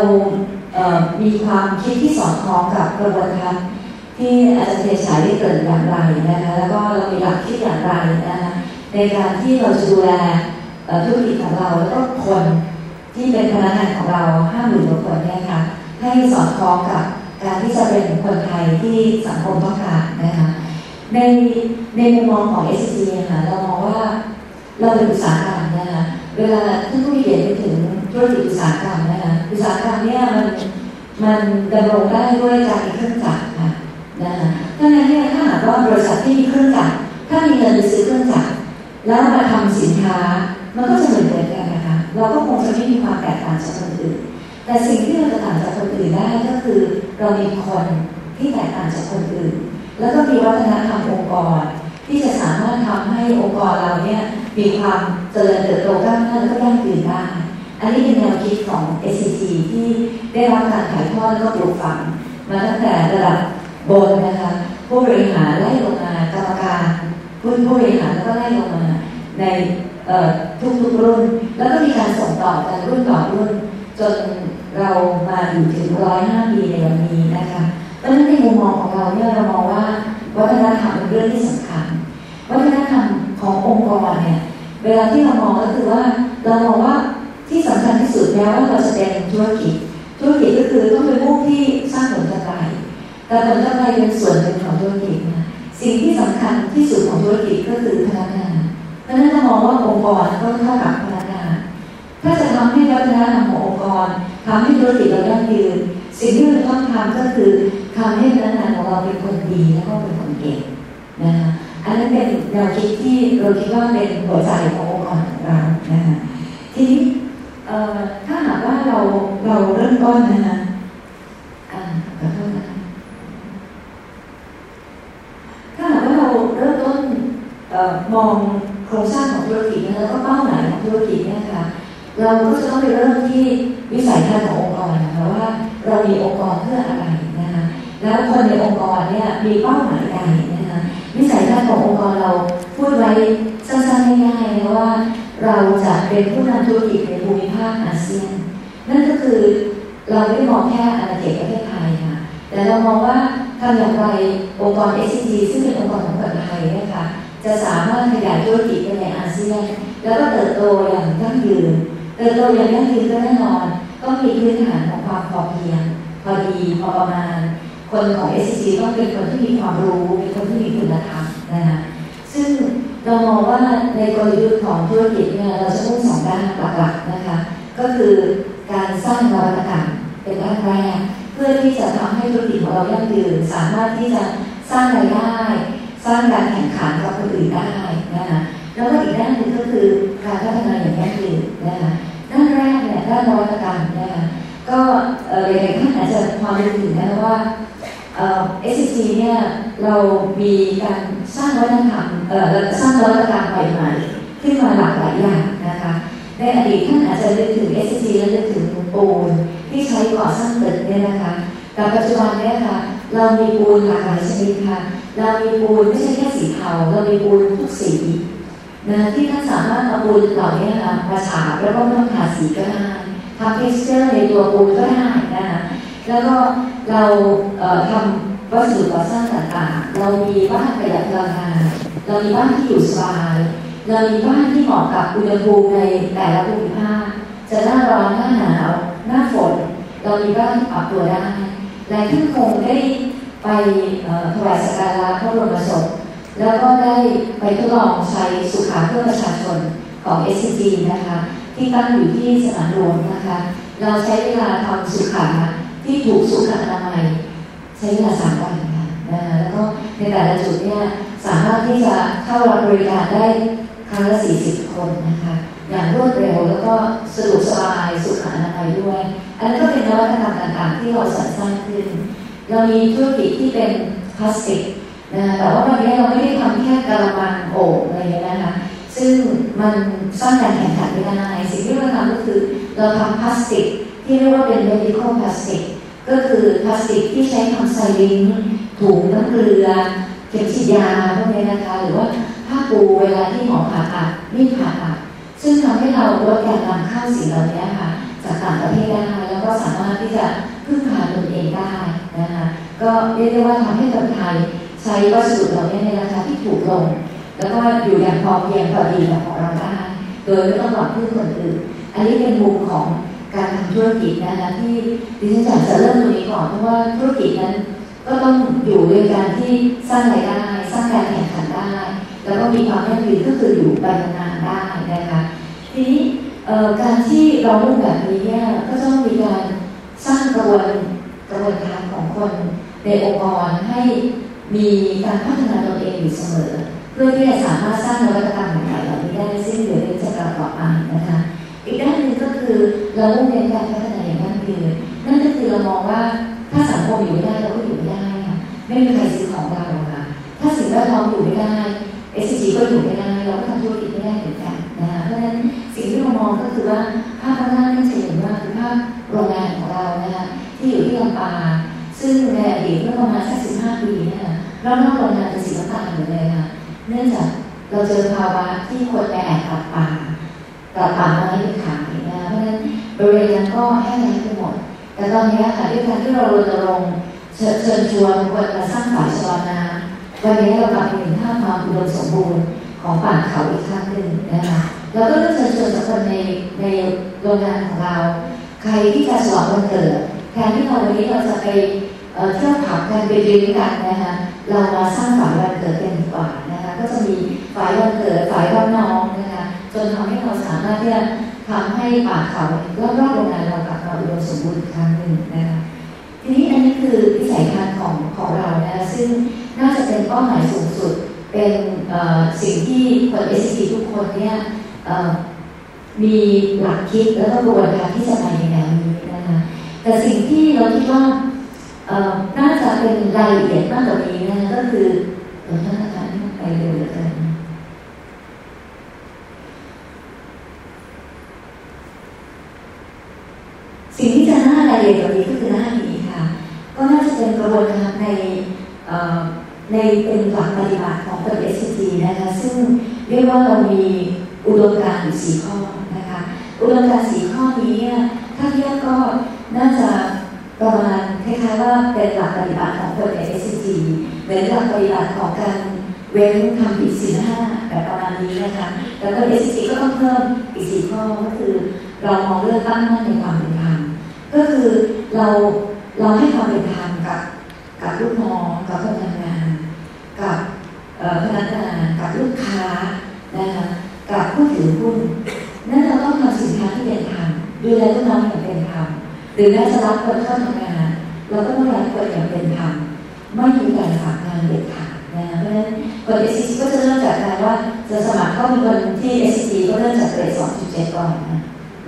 มีความคิดที่สอดคล้องกับกระบวนการที่อาจารย์เทชัยได้เกิดอย่างไรนะคะแล้วก็เรามีหลักคิดอย่างไรนะคะในการที่เราจะดูแลธุรกิจของเราแล้วก็คนที่เป็นพนักงานของเราห้าหมื่นกว่าคนเนี่ยค่ะให้สอดคล้องกับ การที่จะเป็นคนไทยที่สังคมต้องการนะคะในในมุมมองของ s อ c ค่ะเรามองว่าเราเป็นอุตสาหกรรมนะคะเวลาท่านผู้เขียนไปถึงธุรกิจอุตสาหกรรมนะคะอุตสาหกรรมเนี่ยมันมันดำรงได้ด้วยการมีเครื่องจักรค่ะนะคะดังนั้นเนี่ยถ้าหากว่าบริษัทที่มีเครื่องจักรถ้ามีเงินไปซื้อเครื่องจักรแล้วมาทำสินค้ามันก็จะเหมือนเหมือนกันนะคะ เราก็คงจะไม่มีความแตกต่างจากคนอื่น แต่สิ่งที่เราจะต่างจากคนอื่นได้ก็คือ เรามีคนที่แตกต่างจากคนอื่น แล้วก็มีวัฒนธรรมองค์กร ที่จะสามารถทำให้องค์กรเราเนี่ยมีความเจริญเติบโตก้าวหน้าและก็ยั่งยืนได้อันนี้เป็นแนวคิดของ SCG ที่ได้รับการถ่ายทอดและก็ปลูกฝัง มาตั้งแต่ระดับบนนะคะผู้บริหารไล่ลงมากรรมการผู้ผู้บริหารแล้วก็ไล่ลงมาในทุกๆรุ่น แล้วก็มีการส่งต่อกันรุ่นต่อรุ่น จน เรามาอยู่ถึงร้อยห้าปีในวันนี้นะคะเพราะฉะนั้นในมุมมองของเราเนี่ยเรามองว่าวัฒนธรรมเป็นเรื่องที่สำคัญ วัฒนธรรมขององค์กรเนี่ยเวลาที่เรามองก็คือว่าเรามองว่าที่สำคัญที่สุดแม้ว่าเราจะเป็นธุรกิจ ธุรกิจก็คือต้องเป็นผู้ที่สร้างผลกำไรแต่ผลกำไรเป็นส่วนหนึ่งของธุรกิจนะสิ่งที่สำคัญที่สุดของธุรกิจก็คือพนักงานเพราะนั้นเรามองว่าองค์กรก็เท่ากับพนักงาน ถ้าจะทำให้วัฒนธรรมขององค์กร ทำให้ธุรกิจเรายั่งยืน สิ่งที่เราต้องทำก็คือทำให้พนักงานของเราเป็นคนดีแล้วก็เป็นคนเก่งนะคะอันนั้นเป็นแนวคิดที่เราคิดว่าเป็นหัวใจขององค์กรของเรานะคะทีนี้ถ้าหากว่าเราเราเริ่มต้นนะคะขอโทษนะคะถ้าหากว่าเราเริ่มต้นมองโครงสร้างของธุรกิจแล้วก็เป้าหมายของธุรกิจเนี่ยค่ะ เราก็จะต้องไปเริ่มที่วิสัยทัศน์ขององค์กรนะคะว่าเรามีองค์กรเพื่ออะไรนะคะแล้วคนในองค์กรเนี่ยมีเป้าหมายใดนะคะวิสัยทัศน์ขององค์กรเราพูดไว้สั้นๆง่ายๆนะว่า เราจะเป็นผู้นำธุรกิจในภูมิภาคอาเซียน นั่นก็คือเราไม่มองแค่อาณาเขตประเทศไทยค่ะแต่เรามองว่าทำอย่างไรองค์กร SCG ซึ่งเป็นองค์กรของคนไทยนะคะจะสามารถขยายธุรกิจไปในอาเซียน แล้วก็เติบโตอย่างยั่งยืน เติบโตอย่างยั่งยืนก็แน่นอน ต้องมีพื้นฐานของความพอเพียง พอดีพอประมาณ คนของ s c ต้องเป็นคนที่มีความรู้เป็นคนที่มีคุณธรรมนะคะซึ่งเรามองว่าในกลยุทธ์ของธุรกิจเนี่ยเราจะมุ่งสองด้านหลักๆนะคะ ก็คือการสร้างนวัตกรรมเป็นด้านแรกเพื่อที่จะทำให้ธุรกิจของเรายั่งยืนสามารถที่จะสร้างรายได้ สร้างการแข่งขันกับคนอื่นได้นะคะ แล้วก็อีกด้านหนึ่งก็คือการพัฒนาอย่างยั่งยืนนะคะด้านแรกเนี่ยด้านนวัตกรรมนะคะก็เอ่อหลายๆท่านอาจจะพอรู้ถึงนะว่าเอ่อ SCG เนี่ยเรามีการสร้างวัฒนธรรมเอ่อสร้างนวัตกรรมใหม่ๆขึ้นมาหลากหลายอย่างนะคะในอดีตท่านอาจจะนึกถึง SCG แล้วนึกถึงปูนที่ใช้ก่อสร้างตึกเนี่ยนะคะแต่ปัจจุบันเนี่ยค่ะ เรามีปูนหลากหลายชนิดค่ะ เรามีปูนไม่ใช่แค่สีเทาเรามีปูนทุกสี นะที่ท่านสามารถเอาปูนเหล่านี้ค่ะมาฉาบแล้วก็ไม่ต้องทาสีก็ได้ทำเท็กซ์เจอร์ในตัวปูนก็ได้นะคะแล้วก็เราเทำวัสดุก่อสร้างต่างๆ เรามีบ้านประหยัดพลังงานเรามีบ้านที่อยู่สบายเรามีบ้านที่เหมาะกับอุณหภูมิในแต่ละภูมิภาคจะหน้าร้อนหน้าหนาวหน้าฝน เรามีบ้านที่ปรับตัวได้หลายท่านคงได้ไปถวายสักการะพระบรมศพ แล้วก็ได้ไปทดลองใช้สุขาเพื่อประชาชนของ SCG นะคะ ที่ตั้งอยู่ที่สนามหลวงนะคะ เราใช้เวลาทำสุขาที่ถูกสุขอนามัยใช้เวลาสามวันค่ะนะคะแล้วก็ในแต่ละจุดเนี่ยสามารถที่จะเข้ารับบริการได้ครั้งละ 40 คนนะคะ อย่างรวดเร็วแล้วก็สะดวกสบายสุขอนามัยด้วย อันนั้นก็เป็นนวัตกรรมต่างๆ ที่เราสรรสร้างขึ้น เรามีธุรกิจที่เป็นพลาสติก นะแต่ว่าวันนี้เราไม่ได้ทำแค่กระมังโอ่งอะไรนะคะ ซึ่งมันสร้างการแข่งขันไม่ได้สิ่งที่เราทำก็คือเราทำพลาสติก ที่เรียกว่าเป็น medical plastic ก็คือพลาสติกที่ใช้ทำไซลิงถุงน้ำเกลือเข็มฉีดยาพวกนี้นะคะหรือว่าผ้าปูเวลาที่หมอผ่าตัดมีดผ่าตัดซึ่งทำให้เราลดการนำเข้าสิ่งเหล่านี้ค่ะจากต่างประเทศได้แล้วก็สามารถที่จะพึ่งพาตนเองได้นะคะก็เรียกได้ว่าทำให้คนไทย ใช้วัสดุเหล่านี้ในราคาที่ถูกลง แล้วก็อยู่อย่างพอเพียงพอดีกับของเราได้โดยไม่ต้องหวังพึ่งคนอื่น อันนี้เป็นมุมของการทำธุรกิจนะคะที่ดิฉันอยากจะเริ่มตรงนี้ก่อนเพราะว่าธุรกิจนั้นก็ต้องอยู่ด้วยการที่สร้างรายได้สร้างการแข่งขันได้ แล้วก็มีความยั่งยืนก็คืออยู่ไปนานได้นะคะทีนี้การที่เราเริ่มแบบนี้เนี่ยก็ต้องมีการสร้างกระบวนกระบวนการของคนในองค์กรให้ มีการพัฒนาตนเองอยู่เสมอ เพื่อที่จะสามารถสร้างนวัตกรรมใหม่ๆเหล่านี้ได้ซึ่งเดี๋ยวจะกล่าวต่อไปนะคะ อีกด้านหนึ่งก็คือเรามุ่งเน้นการพัฒนาอย่างยั่งยืนนั่นก็คือเรามองว่าถ้าสังคมอยู่ไม่ได้เราก็อยู่ไม่ได้ค่ะไม่มีใครซื้อของเราค่ะถ้าสิ่งแวดล้อมอยู่ไม่ได้ SCG ก็อยู่ไม่ได้เราก็ทำธุรกิจไม่ได้เหมือนกันนะคะเพราะฉะนั้นสิ่งที่เรามองก็คือว่าภาพข้างหน้านี่จะเห็นว่าคือภาพโรงงานของเรานะคะที่อยู่ที่ลำปางซึ่งในอดีตเมื่อประมาณสักสิบห้าปีเนี่ย รอบๆโรงงานเป็นสีน้ำตาลหมดเลยค่ะ เนื่องจากเราเจอภาวะที่คนแอบตัดป่าตัดป่ามาให้ไปขายนะเพราะฉะนั้นบริเวณนั้นก็แห้งแล้งไปหมด แต่ตอนนี้ค่ะด้วยการที่เรารณรงค์เชิญชวนคนมาสร้างป่าชะลอน้ำวันนี้เรากลับไปเห็นภาความอุดมสมบูรณ์ของป่าเขาอีกครั้งหนึ่งนะคะเราก็ต้องเชิญชวนจากคนในในโรงงานของเรา ใครที่จะฉลองวันเกิดแทนที่เราวันนี้เราจะไปเที่ยวผับกันไปดื่มกันนะคะ เรามาสร้างฝ่ายวันเกิดกันดีกว่านะคะก็จะมีฝ่ายวันเกิดฝ่ายวันน้องนะคะจนทำให้เราสามารถที่จะทำให้ป่าเขารอบๆโรงงานเรากลับมาอุดมสมบูรณ์อีกครั้งหนึ่งนะคะทีนี้อันนี้คือวิสัยทัศน์ของของเรานะคะซึ่งน่าจะเป็นเป้าหมายสูงสุดเป็นสิ่งที่คน s อ p ทุกคนเนี่ยมีหลักคิดแล้วก็กระบวนการที่จะไปในแนวนี้นะคะแต่สิ่งที่เราคิดว่า น่าจะเป็นรายละเอียดมากกว่านี้นะก็คือเออท่านอาจารย์ไปเร็วเหลือเกินสิ่งที่จะน่ารายละเอียดกว่านี้ก็คือหน้านี้ค่ะ ก็น่าจะเป็นกระบวนการในในเป็นหลักปฏิบัติของตัว SCG นะคะ ซึ่งเรียกว่าเรามีอุดมการณ์อยู่สี่ข้อนะคะ อุดมการณ์สี่ข้อนี้เนี่ยถ้าเทียบก็น่าจะ ประมาณคล้ายๆว่าเป็นหลักปฏิบัติของคนใน SCG เหมือนหลักปฏิบัติของการเว้นทำผิดศีลห้าแบบประมาณนี้นะคะ แล้วก็ SCG ก็ต้องเพิ่มอีกสี่ข้อก็คือ เรามองเรื่องตั้งมั่นในความเป็นธรรมก็คือเราเราให้ความเป็นธรรมกับกับลูกน้องกับคนทำงาน กับพนักงานกับลูกค้านะคะกับผู้ถือหุ้นนั่นเราต้องทำสินค้าที่เป็นธรรมดูแลลูกน้องอย่างเป็นธรรม หรือแม้จะรับคนเข้าทำงานเราก็ต้องรับคนอย่างเป็นธรรมไม่มีการฝากงานเด็ดขาดนะเพราะฉะเพราะฉะนั้นคน SCC ก็จะเริ่มจากการว่าจะสมัครเข้ามีคนที่ SCC ก็เริ่มจากเกรด2.7ก่อน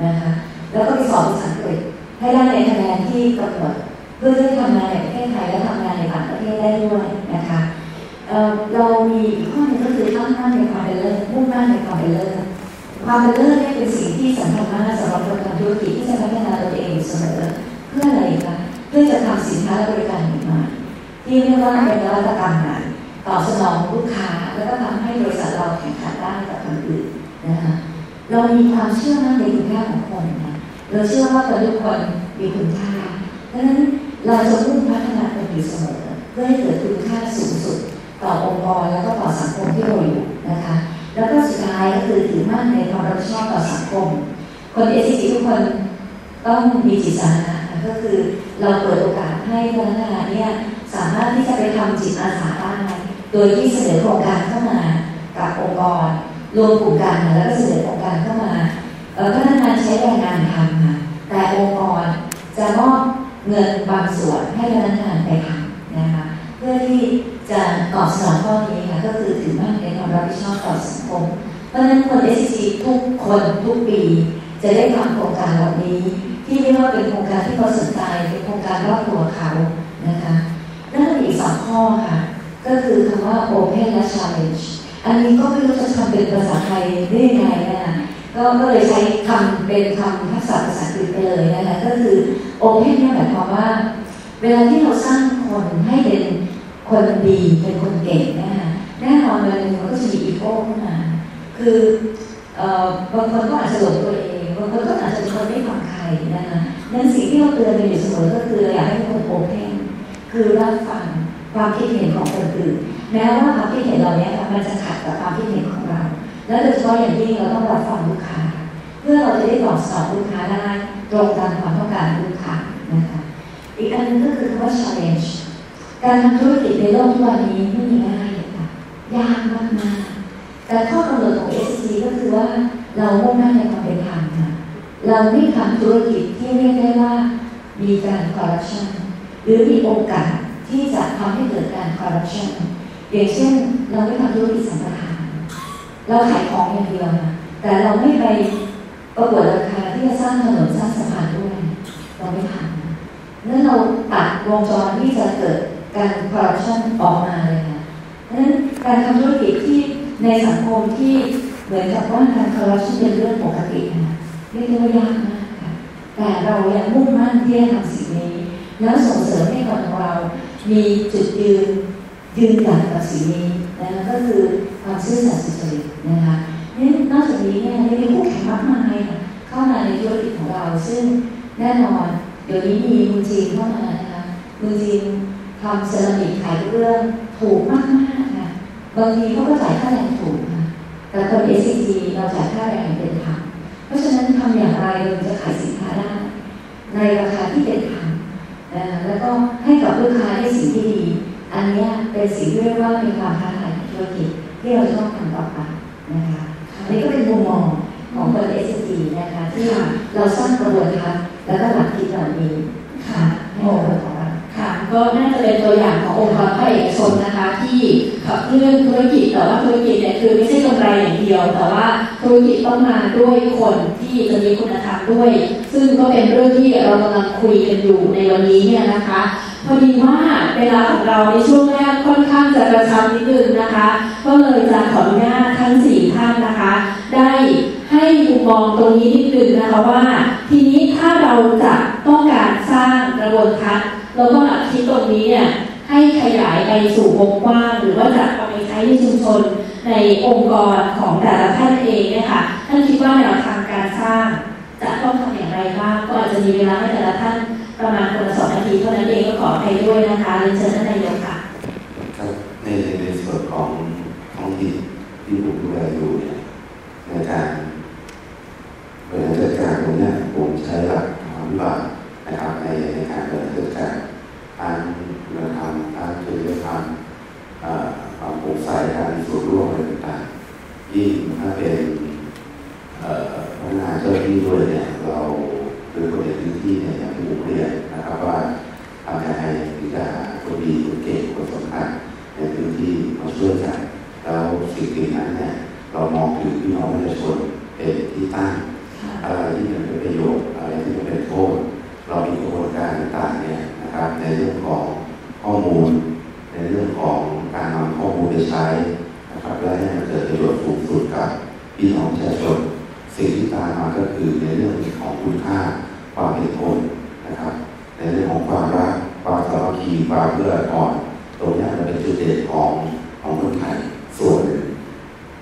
นะคะแล้วก็ไปสอบภาษาอังกฤษให้ได้ในคะแนนที่กำหนดเพื่อที่ทำงานในประเทศไทยและทำงานในต่างประเทศได้ด้วยนะคะเรามีข้อนึงก็คือตั้งมั่นในความเป็นเลิศมุ่งมั่นในความเป็นเลิศความเป็นเลิศนี่เป็นสิ่งที่สำคัญมากสำหรับคนทำธุรกิจที่จะพัฒนาตัว เสมอ เพื่ออะไรคะเพื่อจะทำสินค้าและบริการใหม่ๆที่เรียกว่าเป็นนวัตกรรมใหม่ตอบสนองลูกค้าแล้วก็ทำให้บริษัทเราแข่งขันได้กับคนอื่นนะคะเรามีความเชื่อมั่นในคุณค่าของคนนะเราเชื่อว่าคนทุกคนมีคุณค่าดังนั้นเราจะมุ่งพัฒนาคนอยู่เสมอเพื่อให้เกิดคุณค่าสูงสุด ต่อองค์กรแล้วก็ต่อสังคมที่เราอยู่นะคะ แล้วก็สุดท้ายก็คือถือมั่นในความรับผิดชอบต่อสังคม คนเอซีทุกคน ต้องมีจิตสาธารณะก็คือเราเปิดโอกาสให้พนักงานเนี่ยสามารถที่จะไปทำจิตอาสาได้โดยที่เสนอโครงการเข้ามากับองค์กรรวมกลุ่มกันแล้วก็เสนอโครงการเข้ามาพนักงานใช้แรงงานทำค่ะแต่องค์กรจะมอบเงินบางส่วนให้พนักงานไปทำนะคะเพื่อที่จะตอบสนองข้อนี้ค่ะก็คือถือมั่นในความรับผิดชอบต่อสังคมเพราะฉะนั้นคน SCC ทุกคนทุกปี จะได้ทำโครงการเหล่านี้ ที่เรียกว่าเป็นโครงการที่เขาสนใจเป็นโครงการรอบตัวเขานะคะนั่นก็มีอีกสองข้อค่ะ ก็คือคำว่า Open และ Challenge อันนี้ก็ไม่รู้จะทำเป็นภาษาไทยได้ยังไงนะก็ก็เลยใช้คำเป็นคำทักษะภาษาอังกฤษไปเลยนะคะก็คือ Open เนี่ยหมายความว่า เวลาที่เราสร้างคนให้เป็นคนดีเป็นคนเก่งนะคะแน่นอนวันหนึ่งมันก็จะมีอีโก้ขึ้นมา คือบางคนก็อาจจะหลงตัวเอง บางคนก็อาจจะเป็นคนไม่ฟังใครนะคะนั้นสิ่งที่เราเตือนกันอยู่เสมอก็คืออยากให้คนโอเพนคือรับฟังความคิดเห็นของคนอื่นแม้ว่าความคิดเห็นเราเนี้ยมันจะขัดกับความคิดเห็นของเรา และโดยเฉพาะอย่างยิ่งเราต้องรับฟังลูกค้า เพื่อเราจะได้ตอบสองลูกค้าได้ตรงตามความต้องการลูกค้านะคะอีกอันนึงก็คือคำว่า challenge การทำธุรกิจในโลกทุกวันนี้ไม่มีง่ายยค่ะยากมากๆแต่ข้อกำหนดของ SC ก็คือว่า เรามุ่งมั่นในความเป็นธรรมค่ะเราไม่ทำธุรกิจที่เรียกได้ว่ามีการคอร์รัปชันหรือมีโอกาสที่จะทำให้เกิดการคอร์รัปชันอย่างเช่น เราไม่ทำธุรกิจสัมปทานเราขายของอย่างเดียวนะแต่เราไม่ไปประกวดราคาที่จะสร้างถนนสร้างสะพานด้วยเราไม่ทำนั้นเราตัดวงจรที่จะเกิดการคอร์รัปชันออกมาเลยค่ะนั้นการทำธุรกิจที่ในสังคมที่ เหมือนกับว่าการคอร์รัปชันเป็นเรื่องปกตินะเรียกว่ายากมากค่ะแต่เรายังมุ่งมั่นที่จะทำสิ่งนี้ แล้วส่งเสริมให้คนของเรา มีจุดยืนยืนหยัดกับสิ่งนี้นะคะก็คือความซื่อสัตย์สุจริตนะคะนี่นอกจากนี้เนี่ยยังมีคู่แข่งมากมายเข้ามาในธุรกิจของเรา ซึ่งแน่นอนเดี๋ยวนี้มีมือจีนเข้ามานะคะมือจีนทำเซรามิกขายเรื่องถูกมากมากค่ะบางทีเขาก็จ่ายค่าแรงถูกค่ะ แต่คน SCG เราจ่ายค่าแรงเป็นธรรมเพราะฉะนั้นทำอย่างไรเราจะขายสินค้าได้ ในราคาที่เป็นธรรมแล้วก็ให้กับลูกค้าได้สิ่งที่ดี อันนี้เป็นสิ่งที่เรียกว่าเป็นความท้าทายธุรกิจที่เราต้องทำต่อไปนะคะอันนี้ก็เป็นมุมมองของคน SCG นะคะที่เราสร้างกระบวนการแล้วก็หลักคิดเหล่านี้ค่ะให้กับของเรา ค่ะก็น่าจะเป็นตัวอย่างขององค์กรภาคเอกชนนะคะ ที่ขับเคลื่อนธุรกิจแต่ว่าธุรกิจเนี่ยคือไม่ใช่กำไรอย่างเดียว แต่ว่าธุรกิจต้องมาด้วยคนที่จะมีคุณธรรมด้วย ซึ่งก็เป็นเรื่องที่เรากำลังคุยกันอยู่ในวันนี้เนี่ยนะคะพอดีว่าเวลาของเราในช่วงแรกค่อนข้างจะกระชับนิดนึงนะคะ ก็เลยจะขออนุญาตทั้งสี่ท่านนะคะ ได้ให้มุมมองตรงนี้นิดนึงนะคะว่า ทีนี้ถ้าเราจะต้องการสร้างกระบวนการ เราก็หลักคิดตรงนี้เนี่ยให้ขยายไปสู่วงกว้างหรือว่าจะเอาไปใช้ในชุมชนในองค์กรของแต่ละท่านเองเนี่ยค่ะท่านคิดว่าแนวทางการสร้างจะต้องทำอย่างไรบ้างก็อาจจะมีเวลาให้แต่ละท่านประมาณคนละสองนาทีเท่านั้นเองก็ขออภัยด้วยนะคะเรียนเชิญท่านนายกค่ะในในส่วนของท้องถิ่นที่ผมดูแลอยู่เนี่ยในการบริหารจัดการตรงนี้ผมใช้หลักธรรมบาลนะครับในในการบริหารจัดการ ทางคุณธรรมทางจริยธรรมความโปร่งใสการมีส่วนร่วมอะไรต่างๆที่ถ้าเป็นพนักงานเจ้าหน้าที่ด้วยเนี่ยเราเป็นคนในพื้นที่เนี่ยอย่างที่ผมเรียนนะครับว่าทำยังไงถึงจะคนดีคนเก่งคนสำคัญในพื้นที่มาช่วยกันแล้วสิ่งสิ่งนั้นเนี่ยเรามองถึงพี่น้องประชาชนเป็นที่ตั้งอะไรที่มันเป็นประโยชน์อะไรที่มันเป็นโทษเรามีกระบวน เรื่องของข้อมูล ในเรื่องของการนำข้อมูลไปใช้นะครับและให้มันเกิดประโยชน์สูงสุดกับพี่น้องประชาชนสิ่งที่ตามมาก็คือในเรื่องของคุณค่าความเป็นทนนะครับ ในเรื่องของความรักความสามัคคีความเพื่ออ่อนตรงนี้มันเป็นจุดเด่นของของคนไทยส่วนหนึ่ง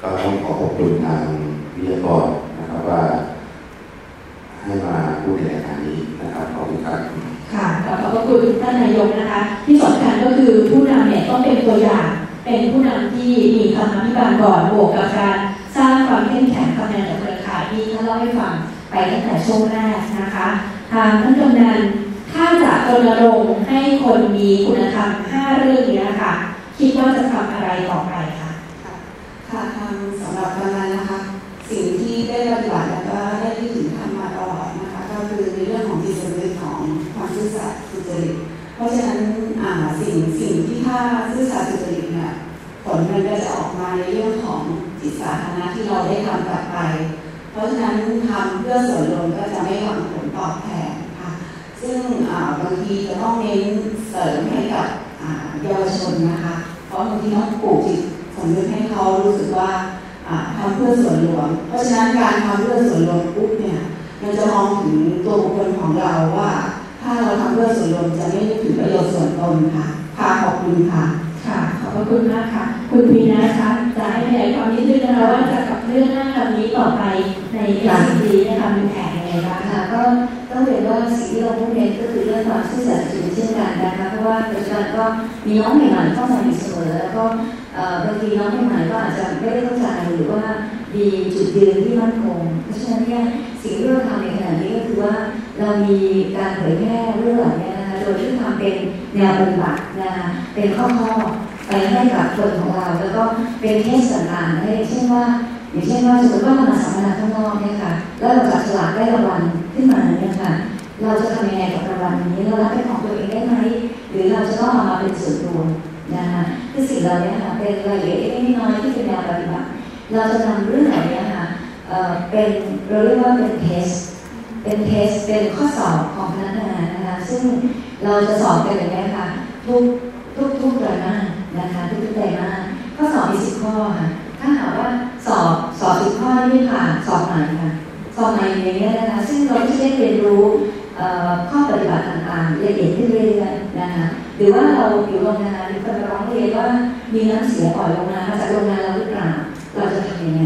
ก็ต้องขอขอบคุณทางวิทยากรนะครับว่า ให้มาพูดในรายการนี้นะครับขอบคุณครับ ค่ะขอบพระคุณท่านนายกนะคะ ที่สำคัญก็คือผู้นำเนี่ยต้องเป็นตัวอย่าง เป็นผู้นำที่มีคำอภิบาลก่อนบวกกับการสร้างความเข้มแข็งทำงานกับเครือข่ายที่ท่านเล่าให้ฟังไปตั้งแต่ช่วงแรกนะคะ ทางท่านกำนันถ้าจะรณรงค์ให้คนมีคุณธรรมห้าเรื่องนี้ค่ะคิดว่าจะทำอะไรต่อไปคะค่ะ ริต เพราะฉะนั้นสิ่งสิ่งที่ถ้าซื่อสัตย์สุจริตเนี่ยผลมันก็จะออกมาในเรื่องของจิตสาธารณะที่เราได้ทำกลับไป เพราะฉะนั้นทำเพื่อส่วนรวมก็จะไม่หวังผลตอบแทนค่ะซึ่งบางทีจะต้องเน้นเสริมให้กับเยาวชนนะคะ เพราะบางทีต้องปลูกจิตสำนึกให้เขารู้สึกว่าอ่าทำเพื่อส่วนรวม เพราะฉะนั้นการทำเพื่อส่วนรวมปุ๊บเนี่ยมันจะมองถึงตัวบุคคลของเราว่า ถ้าเราทำเพื่อส่วนรวมจะไม่นึกถึงประโยชน์ส่วนตนค่ะค่ะขอบคุณค่ะ ค่ะ ขอบพระคุณมากค่ะ คุณพีนะคะ จะให้ขยายความนิดนึงนะคะว่าจะกับเรื่องหน้าคำนี้ต่อไปใน SCD นะคะมีแผนยังไงบ้างคะค่ะก็ต้องเรียนว่าสิ่งที่เราพูดเน้นก็คือเรื่องความซื่อสัตย์สุจริตเช่นกันนะคะเพราะว่าปัจจุบันก็มีน้องใหม่ๆเข้ามาอยู่เสมอแล้วก็เอ่อบางทีน้องใหม่ๆก็อาจจะไม่ได้เข้าใจหรือว่ามีจุดยืนที่มั่นคง เพราะฉะนั้นเนี่ยสิ่งที่เราทำในขณะนี้ก็คือว่าเรา มีการเผยแพร่เรื่องเหล่านี้นะคะโดยที่ทำเป็นแนวปฏิบัตินะคะเป็นข้อๆไปให้กับคนของเรา แล้วก็เป็นเคสต่างๆให้เช่นว่าอย่างเช่นว่าสมมติว่าเรามาสัมมนาข้างนอกเนี่ยค่ะ แล้วเราจับฉลากได้รางวัลขึ้นมาเนี่ยค่ะ เราจะทำยังไงกับรางวัลนี้เรารับเป็นของตัวเองได้ไหมหรือเราจะต้องเอามาเป็นส่วนรวมนะคะคือสิ่งเหล่านี้ค่ะเป็นรายละเอียดเล็กน้อยที่เป็นแนวปฏิบัติเราจะนำเรื่องเหล่านี้ค่ะเอ่อเป็นเราเรียกว่าเป็นเทส เป็นเทสเป็นข้อสอบของพนักงานนะคะ ซึ่งเราจะสอบกันอย่างนี้ค่ะ ทุกทุกทุกไตรมาสนะคะทุกทุกไตรมาสข้อสอบมีสิบข้อค่ะ ถ้าหากว่าสอบสอบสิบข้อนี่ผ่านสอบใหม่ค่ะ สอบใหม่อย่างเงี้นะคะ ซึ่งเราก็จะได้เรียนรู้ข้อปฏิบัติต่างๆละเอียดขึ้นเรื่อยๆนะคะหรือว่าเราอยู่โรงงานมีคนมาร้องเรียนว่ามีน้ำเสียปล่อยลงมามาจากโรงงานเราหรือเปล่าเราจะทำยังไง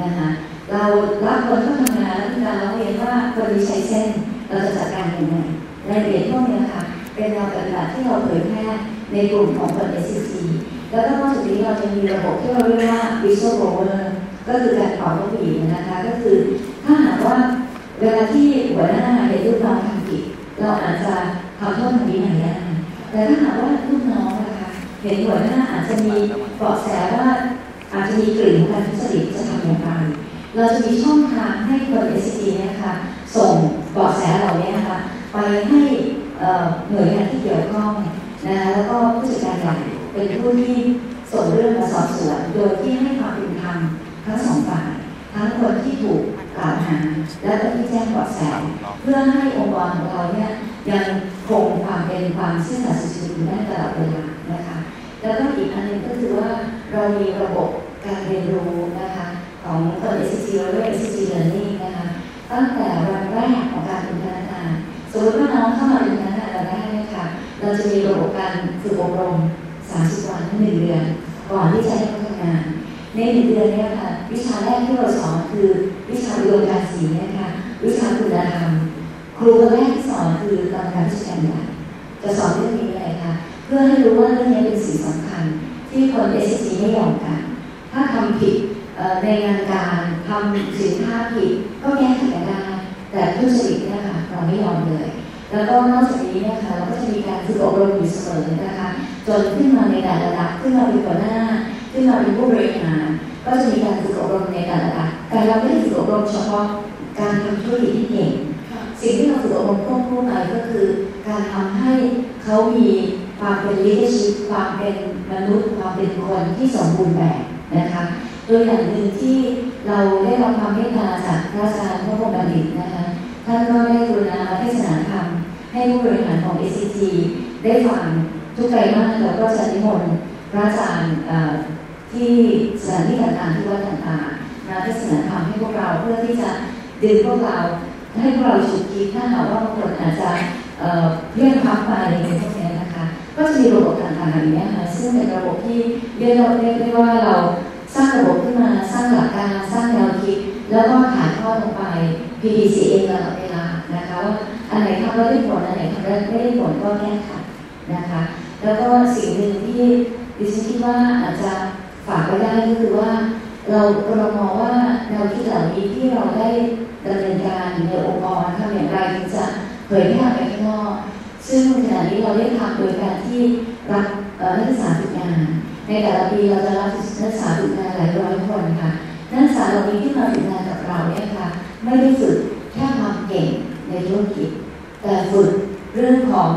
นะคะ เรารับคนเข้าทำงานแล้วการร้องเรียนว่าคนนี้ใช้เส้น เราจะจัดการยังไงรายละเอียดพวกนี้ค่ะเป็นแนวปฏิบัติที่เราเผยแพร่ในกลุ่มของคน SCC แล้วก็นอกจากนี้เราจะมีระบบที่เราเรียกว่า whistleblower ก็คือการเป่านกหวีดนะคะ ก็คือถ้าหากว่าเวลาที่หัวหน้าเห็นลูกน้องทำผิดเราอาจจะทำโทษทางวินัยได้แต่ถ้าหากว่าลูกน้องนะคะเห็นหัวหน้าอาจจะมีเบาะแสว่าอาจจะมีกลิ่นของการทุจริตจะทำอย่างไร เราจะมีช่องทางให้คน s อ t เนี่ยค่ะส่งเบาะแสเหล่านี้นะคะไปให้เหน่วยงานที่เกี่ยวข้องนะคะแล้วก็ผู้จัดการใหญ่เป็นผู้ที่ส่งเรื่องมาสอบสวนโดยที่ให้ความเป็นธรรมทั้งสองฝ่ายทั้งคนที่ถูกกล่าวหาและก็ที่แจ้งเบาะแส เพื่อให้องค์กรของเราเนี่ยยังคงความเป็นความซื่อสัตย์สุจริตอยู่ได้ตลอดเวลานะคะแล้วก็อีกอันหนึงก็คือว่าเรามีระบบการเรียนรู้นะคะ ของคน SCC เราเรียก SCC Learning นะคะ ตั้งแต่วันแรกของการเป็นพนักงานสมมติว่าน้องเข้ามาเป็นพนักงานเราได้เนี่ยค่ะเราจะมีระบบการฝึกอบรม 30 วันหนึ่งเดือน ก่อนที่จะให้เขาทำงาน ในหนึ่งเดือนเนี้ค่ะวิชาแรกที่เราสอนคือวิชาอุดมการศิลนะคะวิชาคุณธรรมครูคนแรกที่สอนคือกรรมการผู้จัดการใหญ่จะสอนเรื่องนี้เลยค่ะ เพื่อให้รู้ว่าเรื่องนี้เป็นสิ่งสำคัญ ที่คนเอสซีไม่ยอมกัน ถ้าทำผิดเอ่อ ในงานการทำสินค้าผิดก็แก้ไขกันได้ แต่ผู้จริตเนี่ยค่ะเราไม่ยอมเลย แล้วก็นอกจากนี้นี่ยค่ะเราก็จะมีการฝึกอบรมอยู่เสมอนะคะจนขึ้นมาในแต่ละระดับขึ้นมาเป็นหัวหน้าขึ้นมาเป็นผู้บริหารก็จะมีการฝึกอบรมในแต่ละระดับแต่เราไม่ได้ฝึกอบรมเฉพาะการทำธุรกิจที่เก่งสิ่งที่เราฝึกอบรมควบคู่ไปก็คือ การทำให้เขามีความเป็น leadership ความเป็นมนุษย์ ความเป็นคนที่สมบูรณ์แบบนะคะ โดยอย่างหนึ่งที่เราได้รับความเมตตาจากพระอาจารย์พระพรหมบัณฑิตนะคะท่านก็ได้กรุณาเทศนาธรรมให้ผู้บริหารของ ACT ได้ฟังทุกไตรมาสเราก็จะนิมนต์พระอาจารย์ที่สถานที่ต่างๆที่วัดต่างๆมาเทศนาธรรมให้พวกเราเพื่อที่จะดึงพวกเราให้พวกเราฉุกคิดถ้าหากว่าบางคนอาจจะเลื่อนพักไปในพวกนี้นะคะ ก็จะมีระบบต่างๆอย่างนี้ค่ะซึ่งเป็นระบบที่เรียกเรียกได้ว่าเรา สร้างระบบขึ้นมาสร้างหลักการสร้างแนวคิด แล้วก็ถ่ายทอดลงไป PDCA ตลอดเวลานะคะว่าอันไหนทำแล้วได้ผลอันไหนทำแล้วไม่ได้ผลก็แก้ไขนะคะ แล้วก็สิ่งหนึ่งที่ดิฉันคิดว่าอาจจะฝากไว้ได้ก็คือว่าเราเรามองว่าแนวคิดเหล่านี้ที่เราได้ดำเนินการในองค์กรทำอย่างไรถึงจะเผยแพร่ไปข้างนอกซึ่งขณะนี้เราได้ทำโดยการที่รับนักศึกษาฝึกงาน ในแต่ละปีเราจะรับนักศึกษาฝึกงานหลายร้อยคนค่ะ นักศึกษาเหล่านี้ที่มาฝึกงานกับเราเนี่ยค่ะ ไม่ได้ฝึกแค่ความเก่งในธุรกิจ แต่ฝึกเรื่องของ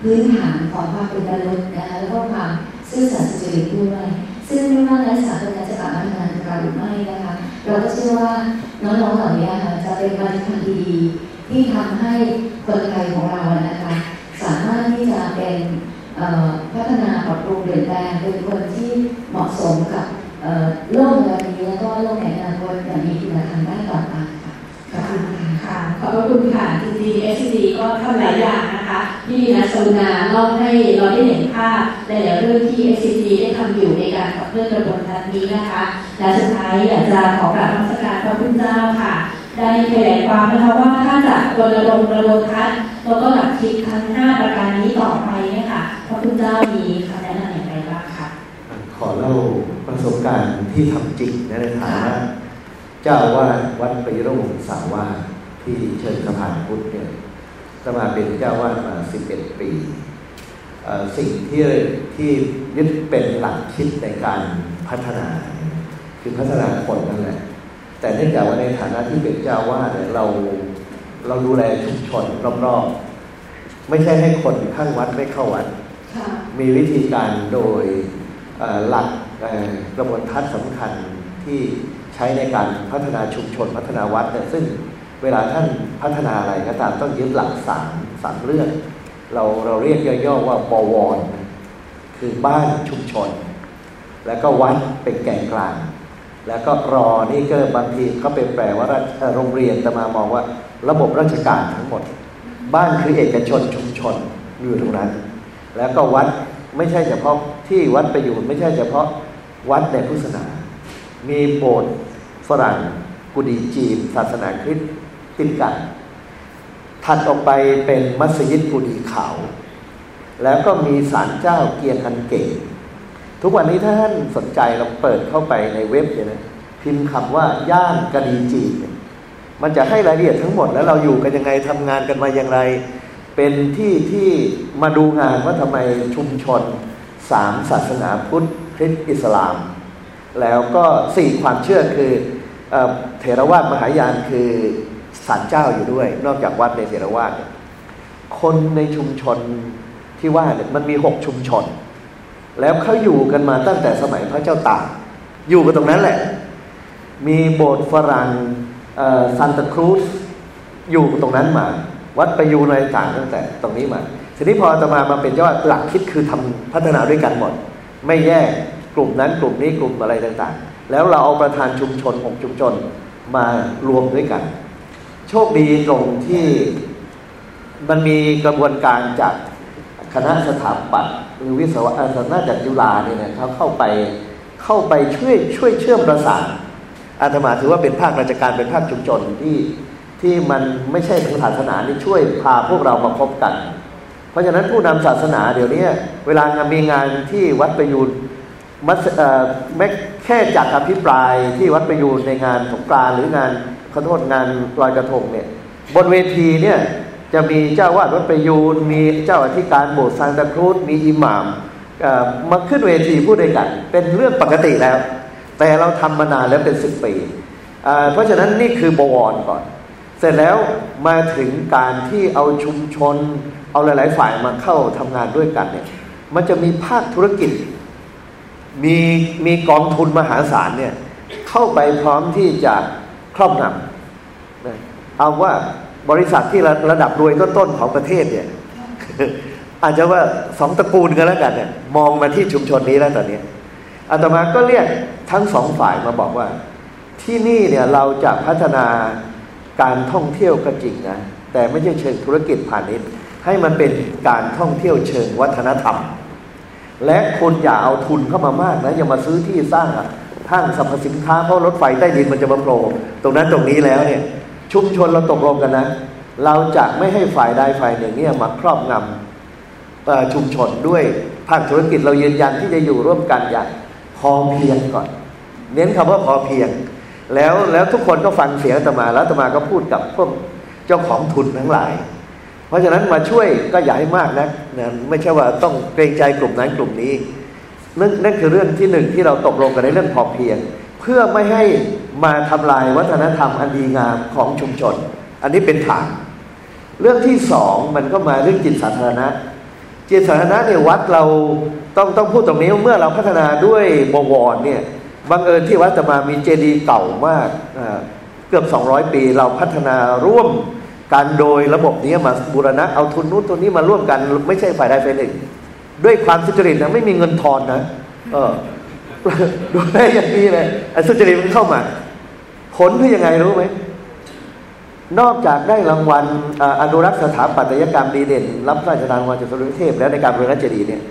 พื้นฐานของความเป็นมนุษย์นะคะแล้วก็ความซื่อสัตย์สุจริตด้วย ซึ่งไม่ว่านักศึกษาคนนั้นจะกลับมาทำงานกับเราหรือไม่นะคะ เราก็เชื่อว่าน้องๆเหล่านี้ค่ะจะเป็นบริการดีที่ทำให้คนไทยของเรานะคะสามารถที่จะเป็น พัฒนาปรับปรุงเปลี่ยนแปลงเป็นคนที่เหมาะสมกับโลกในวันนี้แล้วก็โลกในอนาคตอย่างมีคุณธรรมได้ต่อไปค่ะขอบคุณค่ะขอบคุณค่ะจริงๆ SCD ก็ทำหลายอย่างนะคะที่นะสรุณาเล่าให้เราได้เห็นภาพในหลายเรื่องที่ SCD ได้ทำอยู่ในการขับเคลื่อนกระบวนการนี้นะคะ และสุดท้ายอยากจะขอกราบนมัสการพระคุณเจ้าค่ะ ได้ขยายความนะคะว่าถ้าจะรณรงค์ระดมทัศน์แล้วก็หลักคิดทั้ง5ประการนี้ต่อไปเนี่ยค่ะพระคุณเจ้ามีคำแนะนำอย่างไรบ้างคะขอเล่าประสบการณ์ที่ทำจริงในฐานะเจ้าว่าวัดปริโรมสาวาที่เชิญสะพานพุทธเนี่ยสมาเป็นเจ้าวาดมาสิบเอ็ดปี สิ่งที่ที่ยึดเป็นหลักคิดในการพัฒนา คือพัฒนาคนนั่นแหละ แต่เนื่องจากว่าในฐานะที่เป็นเจ้าวาดเนี่ยเราเราดูแลชุมชนรอบๆ ไม่ใช่ให้คนข้างวัดไม่เข้าวัด มีวิธีการโดยหลักกระบวนทัศน์สำคัญที่ใช้ในการพัฒนาชุมชนพัฒนาวัดเนี่ยซึ่งเวลาท่านพัฒนาอะไรก็ตามต้องยึดหลักสามสามเรื่อง เราเราเรียกย่อๆว่าบวรคือบ้านชุมชน แล้วก็วัดเป็นแก่นกลาง แล้วก็รอนี่ก็บางทีเขาเป็นแปลว่าโรงเรียนแต่มามองว่า ระบบราชการทั้งหมด บ้านคือเอกชนชุมชนอยู่ตรงนั้น แล้วก็วัดไม่ใช่เฉพาะที่วัดประยูนไม่ใช่เฉพาะวัดในพุทธศาสนา มีโบสถ์ฝรั่ง กุดีจีนศาสนาคริสต์ติดกันถัดออกไปเป็นมัสยิดกุดีขาว แล้วก็มีศาลเจ้าเกียรอันเก่ง ทุกวันนี้ถ้าท่านสนใจเราเปิดเข้าไปในเว็บเนี่ยนะพิมพ์คำว่าย่านกะดีจีนมันจะให้รายละเอียดทั้งหมดแล้วเราอยู่กันยังไงทำงานกันมาอย่างไร เป็นที่ที่มาดูงานว่าทำไมชุมชนสามศาสนาพุทธคริสต์อิสลาม แล้วก็สี่ความเชื่อคือเถรวาทมหายานคือศาลเจ้าอยู่ด้วย นอกจากวัดในเถรวาทคนในชุมชนที่ว่าเนี่ยมันมีหกชุมชน แล้วเขาอยู่กันมาตั้งแต่สมัยพระเจ้าตากอยู่กันตรงนั้นแหละ มีโบสถ์ฝรั่งซันตาครูสอยู่ตรงนั้นมา วัดไปยูในต่างตั้งแต่ตรงนี้มาทีนี้พอจะมามาเป็นยอดหลักคิดคือทำพัฒนาด้วยกันหมด ไม่แยกกลุ่มนั้นกลุ่มนี้กลุ่มอะไรต่างๆ แล้วเราเอาประธานชุมชนของชุมชนมารวมด้วยกัน โชคดีตรงที่มันมีกระบวนการจากคณะสถาปัตย์ หรือวิศวะศาสนาจากจุฬาเนี่ยเขาเข้าไปเข้าไปช่วยช่วยเชื่อมประสานอาตมาถือว่าเป็นภาคราชการเป็นภาคชุมชนที่ที่มันไม่ใช่ทางศาสนานี่ช่วยพาพวกเรามาพบกัน เพราะฉะนั้นผู้นำศาสนาเดี๋ยวนี้เวลางานมีงานที่วัดประยูนมัสแม้แค่จัดอภิปรายที่วัดประยูนในงานสงกรานหรืองานขอโทษงานลอยกระทงเนี่ยบนเวทีเนี่ย จะมีเจ้าวาดวัดประยูนมีเจ้าอธิการโบสถ์ซานตาครูสมีอิหม่ามมาขึ้นเวทีพูดด้วยกัน เป็นเรื่องปกติแล้ว แต่เราทำมานานแล้วเป็นสิบปี เพราะฉะนั้นนี่คือบวรก่อน เสร็จแล้วมาถึงการที่เอาชุมชน เอาหลาย ๆ ฝ่ายมาเข้าทำงานด้วยกันเนี่ยมันจะมีภาคธุรกิจ มีมีกองทุนมหาศาลเนี่ยเข้าไปพร้อมที่จะครอบงำเอาว่า บริษัทที่ระดับรวยต้นๆของประเทศเนี่ย อาจจะว่าสองตระกูลกันแล้วกันเนี่ยมองมาที่ชุมชนนี้แล้วตอนนี้อาตมาก็เรียกทั้งสองฝ่ายมาบอกว่า ที่นี่เนี่ยเราจะพัฒนาการท่องเที่ยวก็จริงนะแต่ไม่ใช่เชิงธุรกิจพาณิชย์ ให้มันเป็นการท่องเที่ยวเชิงวัฒนธรรม และคนอย่าเอาทุนเข้ามามากนะอย่ามาซื้อที่สร้างห้างสรรพสินค้าเพราะรถไฟใต้ดินมันจะมาโผล่ตรงนั้นตรงนี้แล้วเนี่ย ชุมชนเราตกลงกันนะ เราจะไม่ให้ฝ่ายใดฝ่ายหนึ่งเนี่ยมาครอบงำชุมชนด้วยภาคธุรกิจเรายืนยันที่จะอยู่ร่วมกันอย่างพอเพียงก่อน เน้นคำว่าพอเพียง แล้วแล้วทุกคนก็ฟังเสียงตมาแล้วตมาก็พูดกับพวกเจ้าของทุนทั้งหลาย เพราะฉะนั้นมาช่วยก็อย่าให้มากนะนะไม่ใช่ว่าต้องเกรงใจกลุ่มนั้นกลุ่มนี้นั่นนั่นคือเรื่องที่หนึ่งที่เราตกลงกันในเรื่องพอเพียง เพื่อไม่ให้ มาทำลายวัฒนธรรมอันดีงามของชุมชน อันนี้เป็นฐาน เรื่องที่สองมันก็มาเรื่องจิตสาธารณะ จิตสาธารณะเนี่ยวัดเราต้องต้องพูดตรงนี้เมื่อเราพัฒนาด้วยบวรเนี่ยบังเอิญที่วัดจะมามีเจดีย์เก่ามากเกือบ 200 ปี เราพัฒนาร่วมกันโดยระบบนี้มาบูรณะเอาทุนนู้นตัวนี้มาร่วมกัน ไม่ใช่ฝ่ายใดฝ่ายหนึ่ง ด้วยความสุจริตนะไม่มีเงินทอนนะเออ ดูแลอย่างนี้เลยไอ้สุจริตมันเข้ามา ผลคือยังไงรู้ไหม นอกจากได้รางวัลอนุรักษ์สถาปัตยกรรมดีเด่น รับราชทานรางวัลจากสมเด็จเทพแล้วในการบริณเจดีย์เนี่ย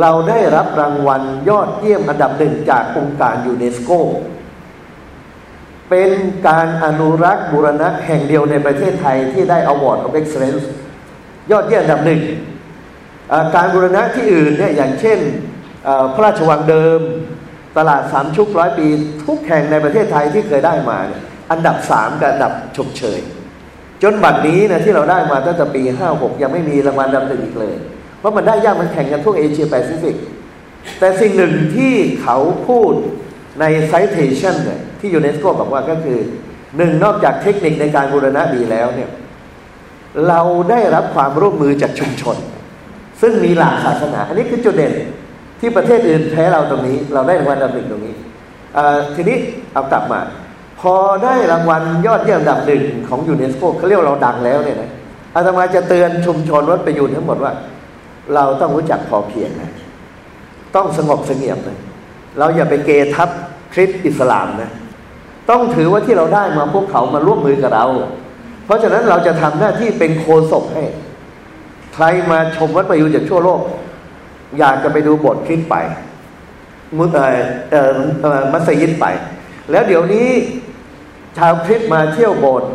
เราได้รับรางวัลยอดเยี่ยมอันดับหนึ่งจากองค์การยูเนสโก เป็นการอนุรักษ์บูรณะแห่งเดียวในประเทศไทยที่ได้ Award of Excellence ยอดเยี่ยมอันดับหนึ่งการบูรณะที่อื่นเนี่ยอย่างเช่นพระราชวังเดิม ตลาดสามชุกร้อยปี ทุกแห่งในประเทศไทยที่เคยได้มาเนี่ยอันดับสามกับอันดับชมเชย จนบัดนี้นะที่เราได้มาตั้งแต่ปีห้าหกยังไม่มีรางวัลอันดับหนึ่งอีกเลยเพราะมันได้ยากมันแข่งกันทั่วเอเชียแปซิฟิกแต่สิ่งหนึ่งที่เขาพูดใน citation เนี่ยที่ยูเนสโกบอกว่าก็คือหนึ่งนอกจากเทคนิคในการบูรณะดีแล้วเนี่ยเราได้รับความร่วมมือจากชุมชน ซึ่งมีหลากศาสนา อันนี้คือจุดเด่น ที่ประเทศอื่นแพ้เราตรงนี้ เราได้รางวัลอันดับหนึ่งตรงนี้ทีนี้เอากลับมา พอได้รางวัลยอดเยี่ยมอันดับหนึ่งของยูเนสโกเขาเรียกเราดังแล้วเนี่ยนะอาตมาจะเตือนชุมชนวัดประยุนทั้งหมดว่า เราต้องรู้จักพอเพียงนะต้องสงบเสงี่ยมนะเราอย่าไปเกทับคริสต์อิสลามนะต้องถือว่าที่เราได้มาพวกเขามาร่วมมือกับเรา เพราะฉะนั้นเราจะทำหน้าที่เป็นโคศกให้ ใครมาชมวัดประยุจากทั่วโลก อยากจะไปดูบทคริสต์ไปมุตเอ่อมัสยิดไป แล้วเดี๋ยวนี้ชาวคริสมาเที่ยวโบสถ์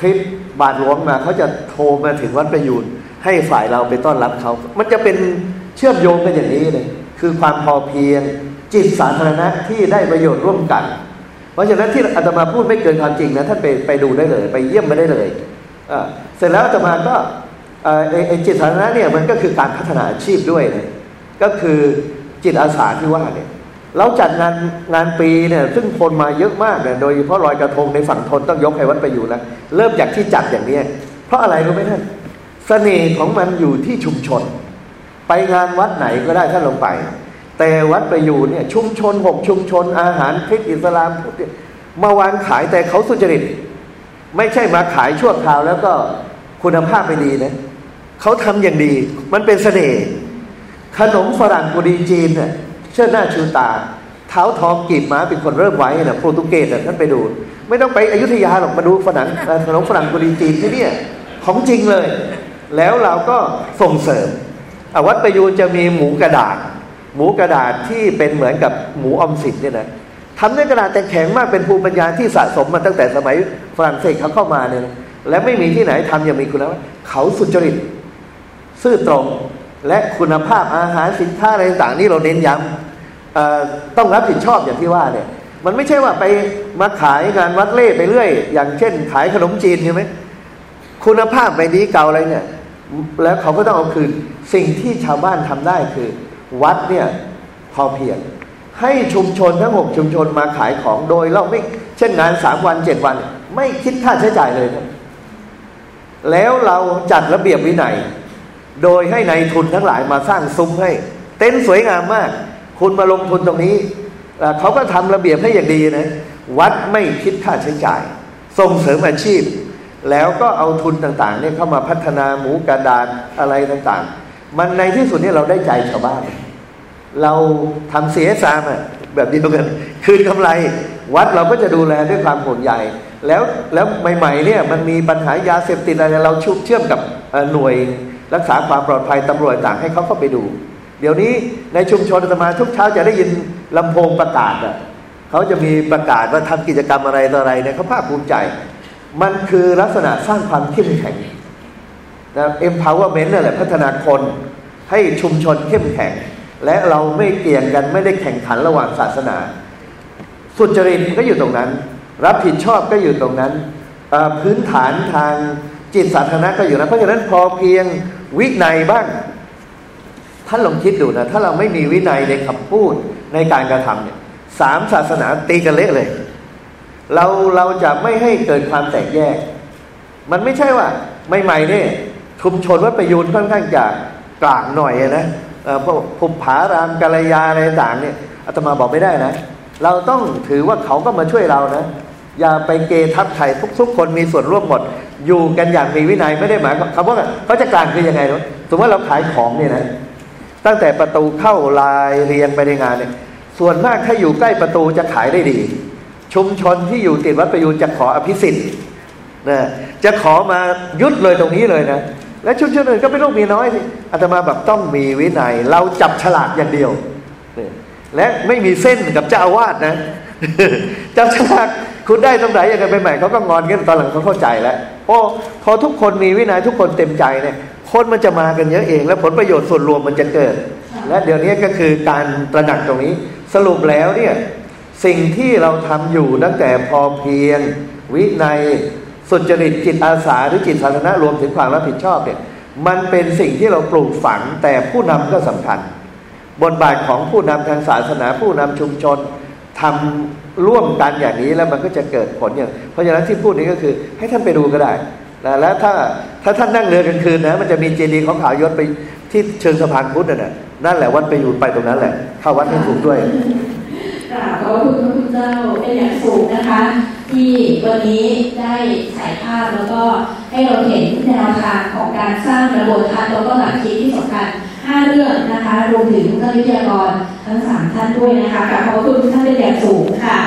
คริสบาทหลวงมาเขาจะโทรมาถึงวัดประยูนให้ฝ่ายเราไปต้อนรับเขา มันจะเป็นเชื่อมโยงกันอย่างนี้เลย คือความพอเพียงจิตสาธารณะที่ได้ประโยชน์ร่วมกัน เพราะฉะนั้นที่อาตมาพูดไม่เกินความจริงนะท่านไปไปดูได้เลย ไปเยี่ยมมาได้เลยเสร็จแล้วอาตมาก็ไอ้จิตสาธารณะเนี่ยมันก็คือการพัฒนาอาชีพด้วยนะ ก็คือจิตอาสาที่ว่าเนี่ยเราจัดงานงานปีเนี่ยซึ่งคนมาเยอะมากเนี่ยโดยเฉพาะลอยกระทงในฝั่งทนต้องยกให้วัดไปอยู่แล้วเริ่มจากที่จัดอย่างนี้ เพราะอะไรรู้ไหมท่านเสน่ห์ของมันอยู่ที่ชุมชน ไปงานวัดไหนก็ได้ท่านลงไป แต่วัดไปอยู่เนี่ยชุมชนหกชุมชน อาหารคริสต์อิสลามมาวางขายแต่เขาสุจริต ไม่ใช่มาขายชั่วคราวแล้วก็คุณภาพไม่ดีนะเขาทำอย่างดี มันเป็นเสน่ห์ ขนมฝรั่งกุดีจีนเนี่ยเชื่อหน้าชูตา เท้าทองกีบม้าเป็นคนเริ่มไว้นะโปรตุเกสท่านไปดู ไม่ต้องไปอยุธยาหรอกมาดูฝรั่งขนมฝรั่งกุดีจีนที่นี่ของจริงเลย แล้วเราก็ส่งเสริมวัดประยูนจะมีหมูกระดาษ หมูกระดาษที่เป็นเหมือนกับหมูอมสินเนี่ยนะทำด้วยกระดาษแต่แข็งมากเป็นภูมิปัญญาที่สะสมมาตั้งแต่สมัยฝรั่งเศสเขาเข้ามาเนี่ยและไม่มีที่ไหนทำอย่างมีคุณภาพเขาสุจริต ซื่อตรง และคุณภาพอาหารสินค้าอะไรต่างๆนี่เราเน้นย้ำต้องรับผิดชอบอย่างที่ว่าเนี่ย มันไม่ใช่ว่าไปมาขายงานวัดเล่ไปเรื่อย อย่างเช่น ขายขนมจีนใช่ไหมคุณภาพไม่ดีเก่าอะไรเนี่ย แล้วเขาก็ต้องเอาคืน สิ่งที่ชาวบ้านทำได้คือ วัดเนี่ยพอเพียง ให้ชุมชนทั้งหกชุมชนมาขายของโดยเราไม่เช่นงานสามวันเจ็ดวัน ไม่คิดค่าใช้จ่ายเลยแล้วเราจัดระเบียบวินัย โดยให้ในายทุนทั้งหลายมาสร้างซุ้มให้ เต็นท์สวยงามมาก คุณมาลงทุนตรงนี้เอ่อเขาก็ทำระเบียบให้อย่างดีนะ วัดไม่คิดค่าใช้จ่าย ส่งเสริมอาชีพ แล้วก็เอาทุนต่างๆเนี่ยเข้ามาพัฒนาหมูกระดานอะไรต่างๆ มันในที่สุดเนี่ยเราได้ใจชาวบ้าน เราทำเสียสามอะแบบเดียวกัน คืนกำไร วัดเราก็จะดูแลด้วยความห่วงใยแล้วแล้วใหม่ๆเนี่ยมันมีปัญหายาเสพติดอะไรเราชุบเชื่อมกับหน่วย รักษาความปลอดภัยตำรวจต่างให้เขาเข้าไปดู เดี๋ยวนี้ในชุมชนอาตมาทุกเช้าจะได้ยินลำโพงประกาศอะเขาจะมีประกาศว่าทำกิจกรรมอะไรต่ออะไรเนี่ยเขาภาคภูมิใจ มันคือลักษณะสร้างความเข้มแข็งนะ empowerment นั่นแหละพัฒนาคนให้ชุมชนเข้มแข็ง และเราไม่เกี่ยงกันไม่ได้แข่งขันระหว่างศาสนา สุจริตก็อยู่ตรงนั้น รับผิดชอบก็อยู่ตรงนั้น พื้นฐานทางจิตสาธารณะก็อยู่นะเพราะฉะนั้นพอเพียง วินัยบ้าง ท่านลองคิดดูนะ ถ้าเราไม่มีวินัยในคำพูดในการกระทำเนี่ยสามศาสนาตีกันเละเลย เราเราจะไม่ให้เกิดความแตกแยก มันไม่ใช่ว่าใหม่ๆเนี่ยชุมชนวัดประยูนค่อนข้างจะกลางหน่อยนะพวกภูผารามกาลยาอะไรต่างเนี่ยอาตมาบอกไม่ได้นะ เราต้องถือว่าเขาก็มาช่วยเรานะ อย่าไปเกทับไทยทุก ๆ คนมีส่วนร่วมหมด อยู่กันอย่างมีวินัยไม่ได้หมายความคำว่าเขาจะกลางคือยังไงรู้สมมติว่าเราขายของเนี่ยนะ ตั้งแต่ประตูเข้าลายเรียงไปในงานเนี่ย ส่วนมากถ้าอยู่ใกล้ประตูจะขายได้ดี ชุมชนที่อยู่ติดวัดประยูนจะขออภิสิทธิ์นะจะขอมายุดเลยตรงนี้เลยนะและชุมชนอื่นก็เป็นลูกมีน้อยสิอาตมาแบบต้องมีวินัย เราจับฉลากอย่างเดียวนี่และไม่มีเส้นกับเจ้าอาวาสนะจับฉลาก คุณได้ตรงไหนยังไงไปใหม่เขาก็งอนกันตอนหลังเขาเข้าใจแล้วพอพอทุกคนมีวินัยทุกคนเต็มใจเนี่ย คนมันจะมากันเยอะเอง แล้วผลประโยชน์ส่วนรวมมันจะเกิด และเดี๋ยวนี้ก็คือการตระหนักตรงนี้ สรุปแล้วเนี่ยสิ่งที่เราทำอยู่ตั้งแต่พอเพียง วินัยสุจริตจิตอาสาหรือจิตสาธารณะรวมถึงความรับผิดชอบเนี่ยมันเป็นสิ่งที่เราปลูกฝังแต่ผู้นำก็สำคัญ บทบาทของผู้นำทางศาสนาผู้นำชุมชน ทำร่วมกันอย่างนี้แล้วมันก็จะเกิดผลอย่าง เพราะฉะนั้นที่พูดนี้ก็คือ ให้ท่านไปดูก็ได้นะแล้วถ้าถ้าท่านนั่งเรือกลางคืนนะมันจะมีเจดีย์ของขาวยศไปที่เชิงสะพานพุทธนั่นแหละนั่นแหละวัดไปอยู่ไปตรงนั้นแหละเข้าวัดให้ถูกด้วยกราบขอบคุณพระคุณเจ้าเป็นอย่างสูงนะคะ ที่วันนี้ได้ฉายภาพแล้วก็ให้เราเห็นแนวทางของการสร้างระบวนการแล้วก็หลักคิดที่สำคัญ5เรื่องนะคะรวมถึงท่านวิทยากร ทั้งสามท่านด้วยนะคะขอบพระคุณท่านเป็นอย่างสูงค่ะ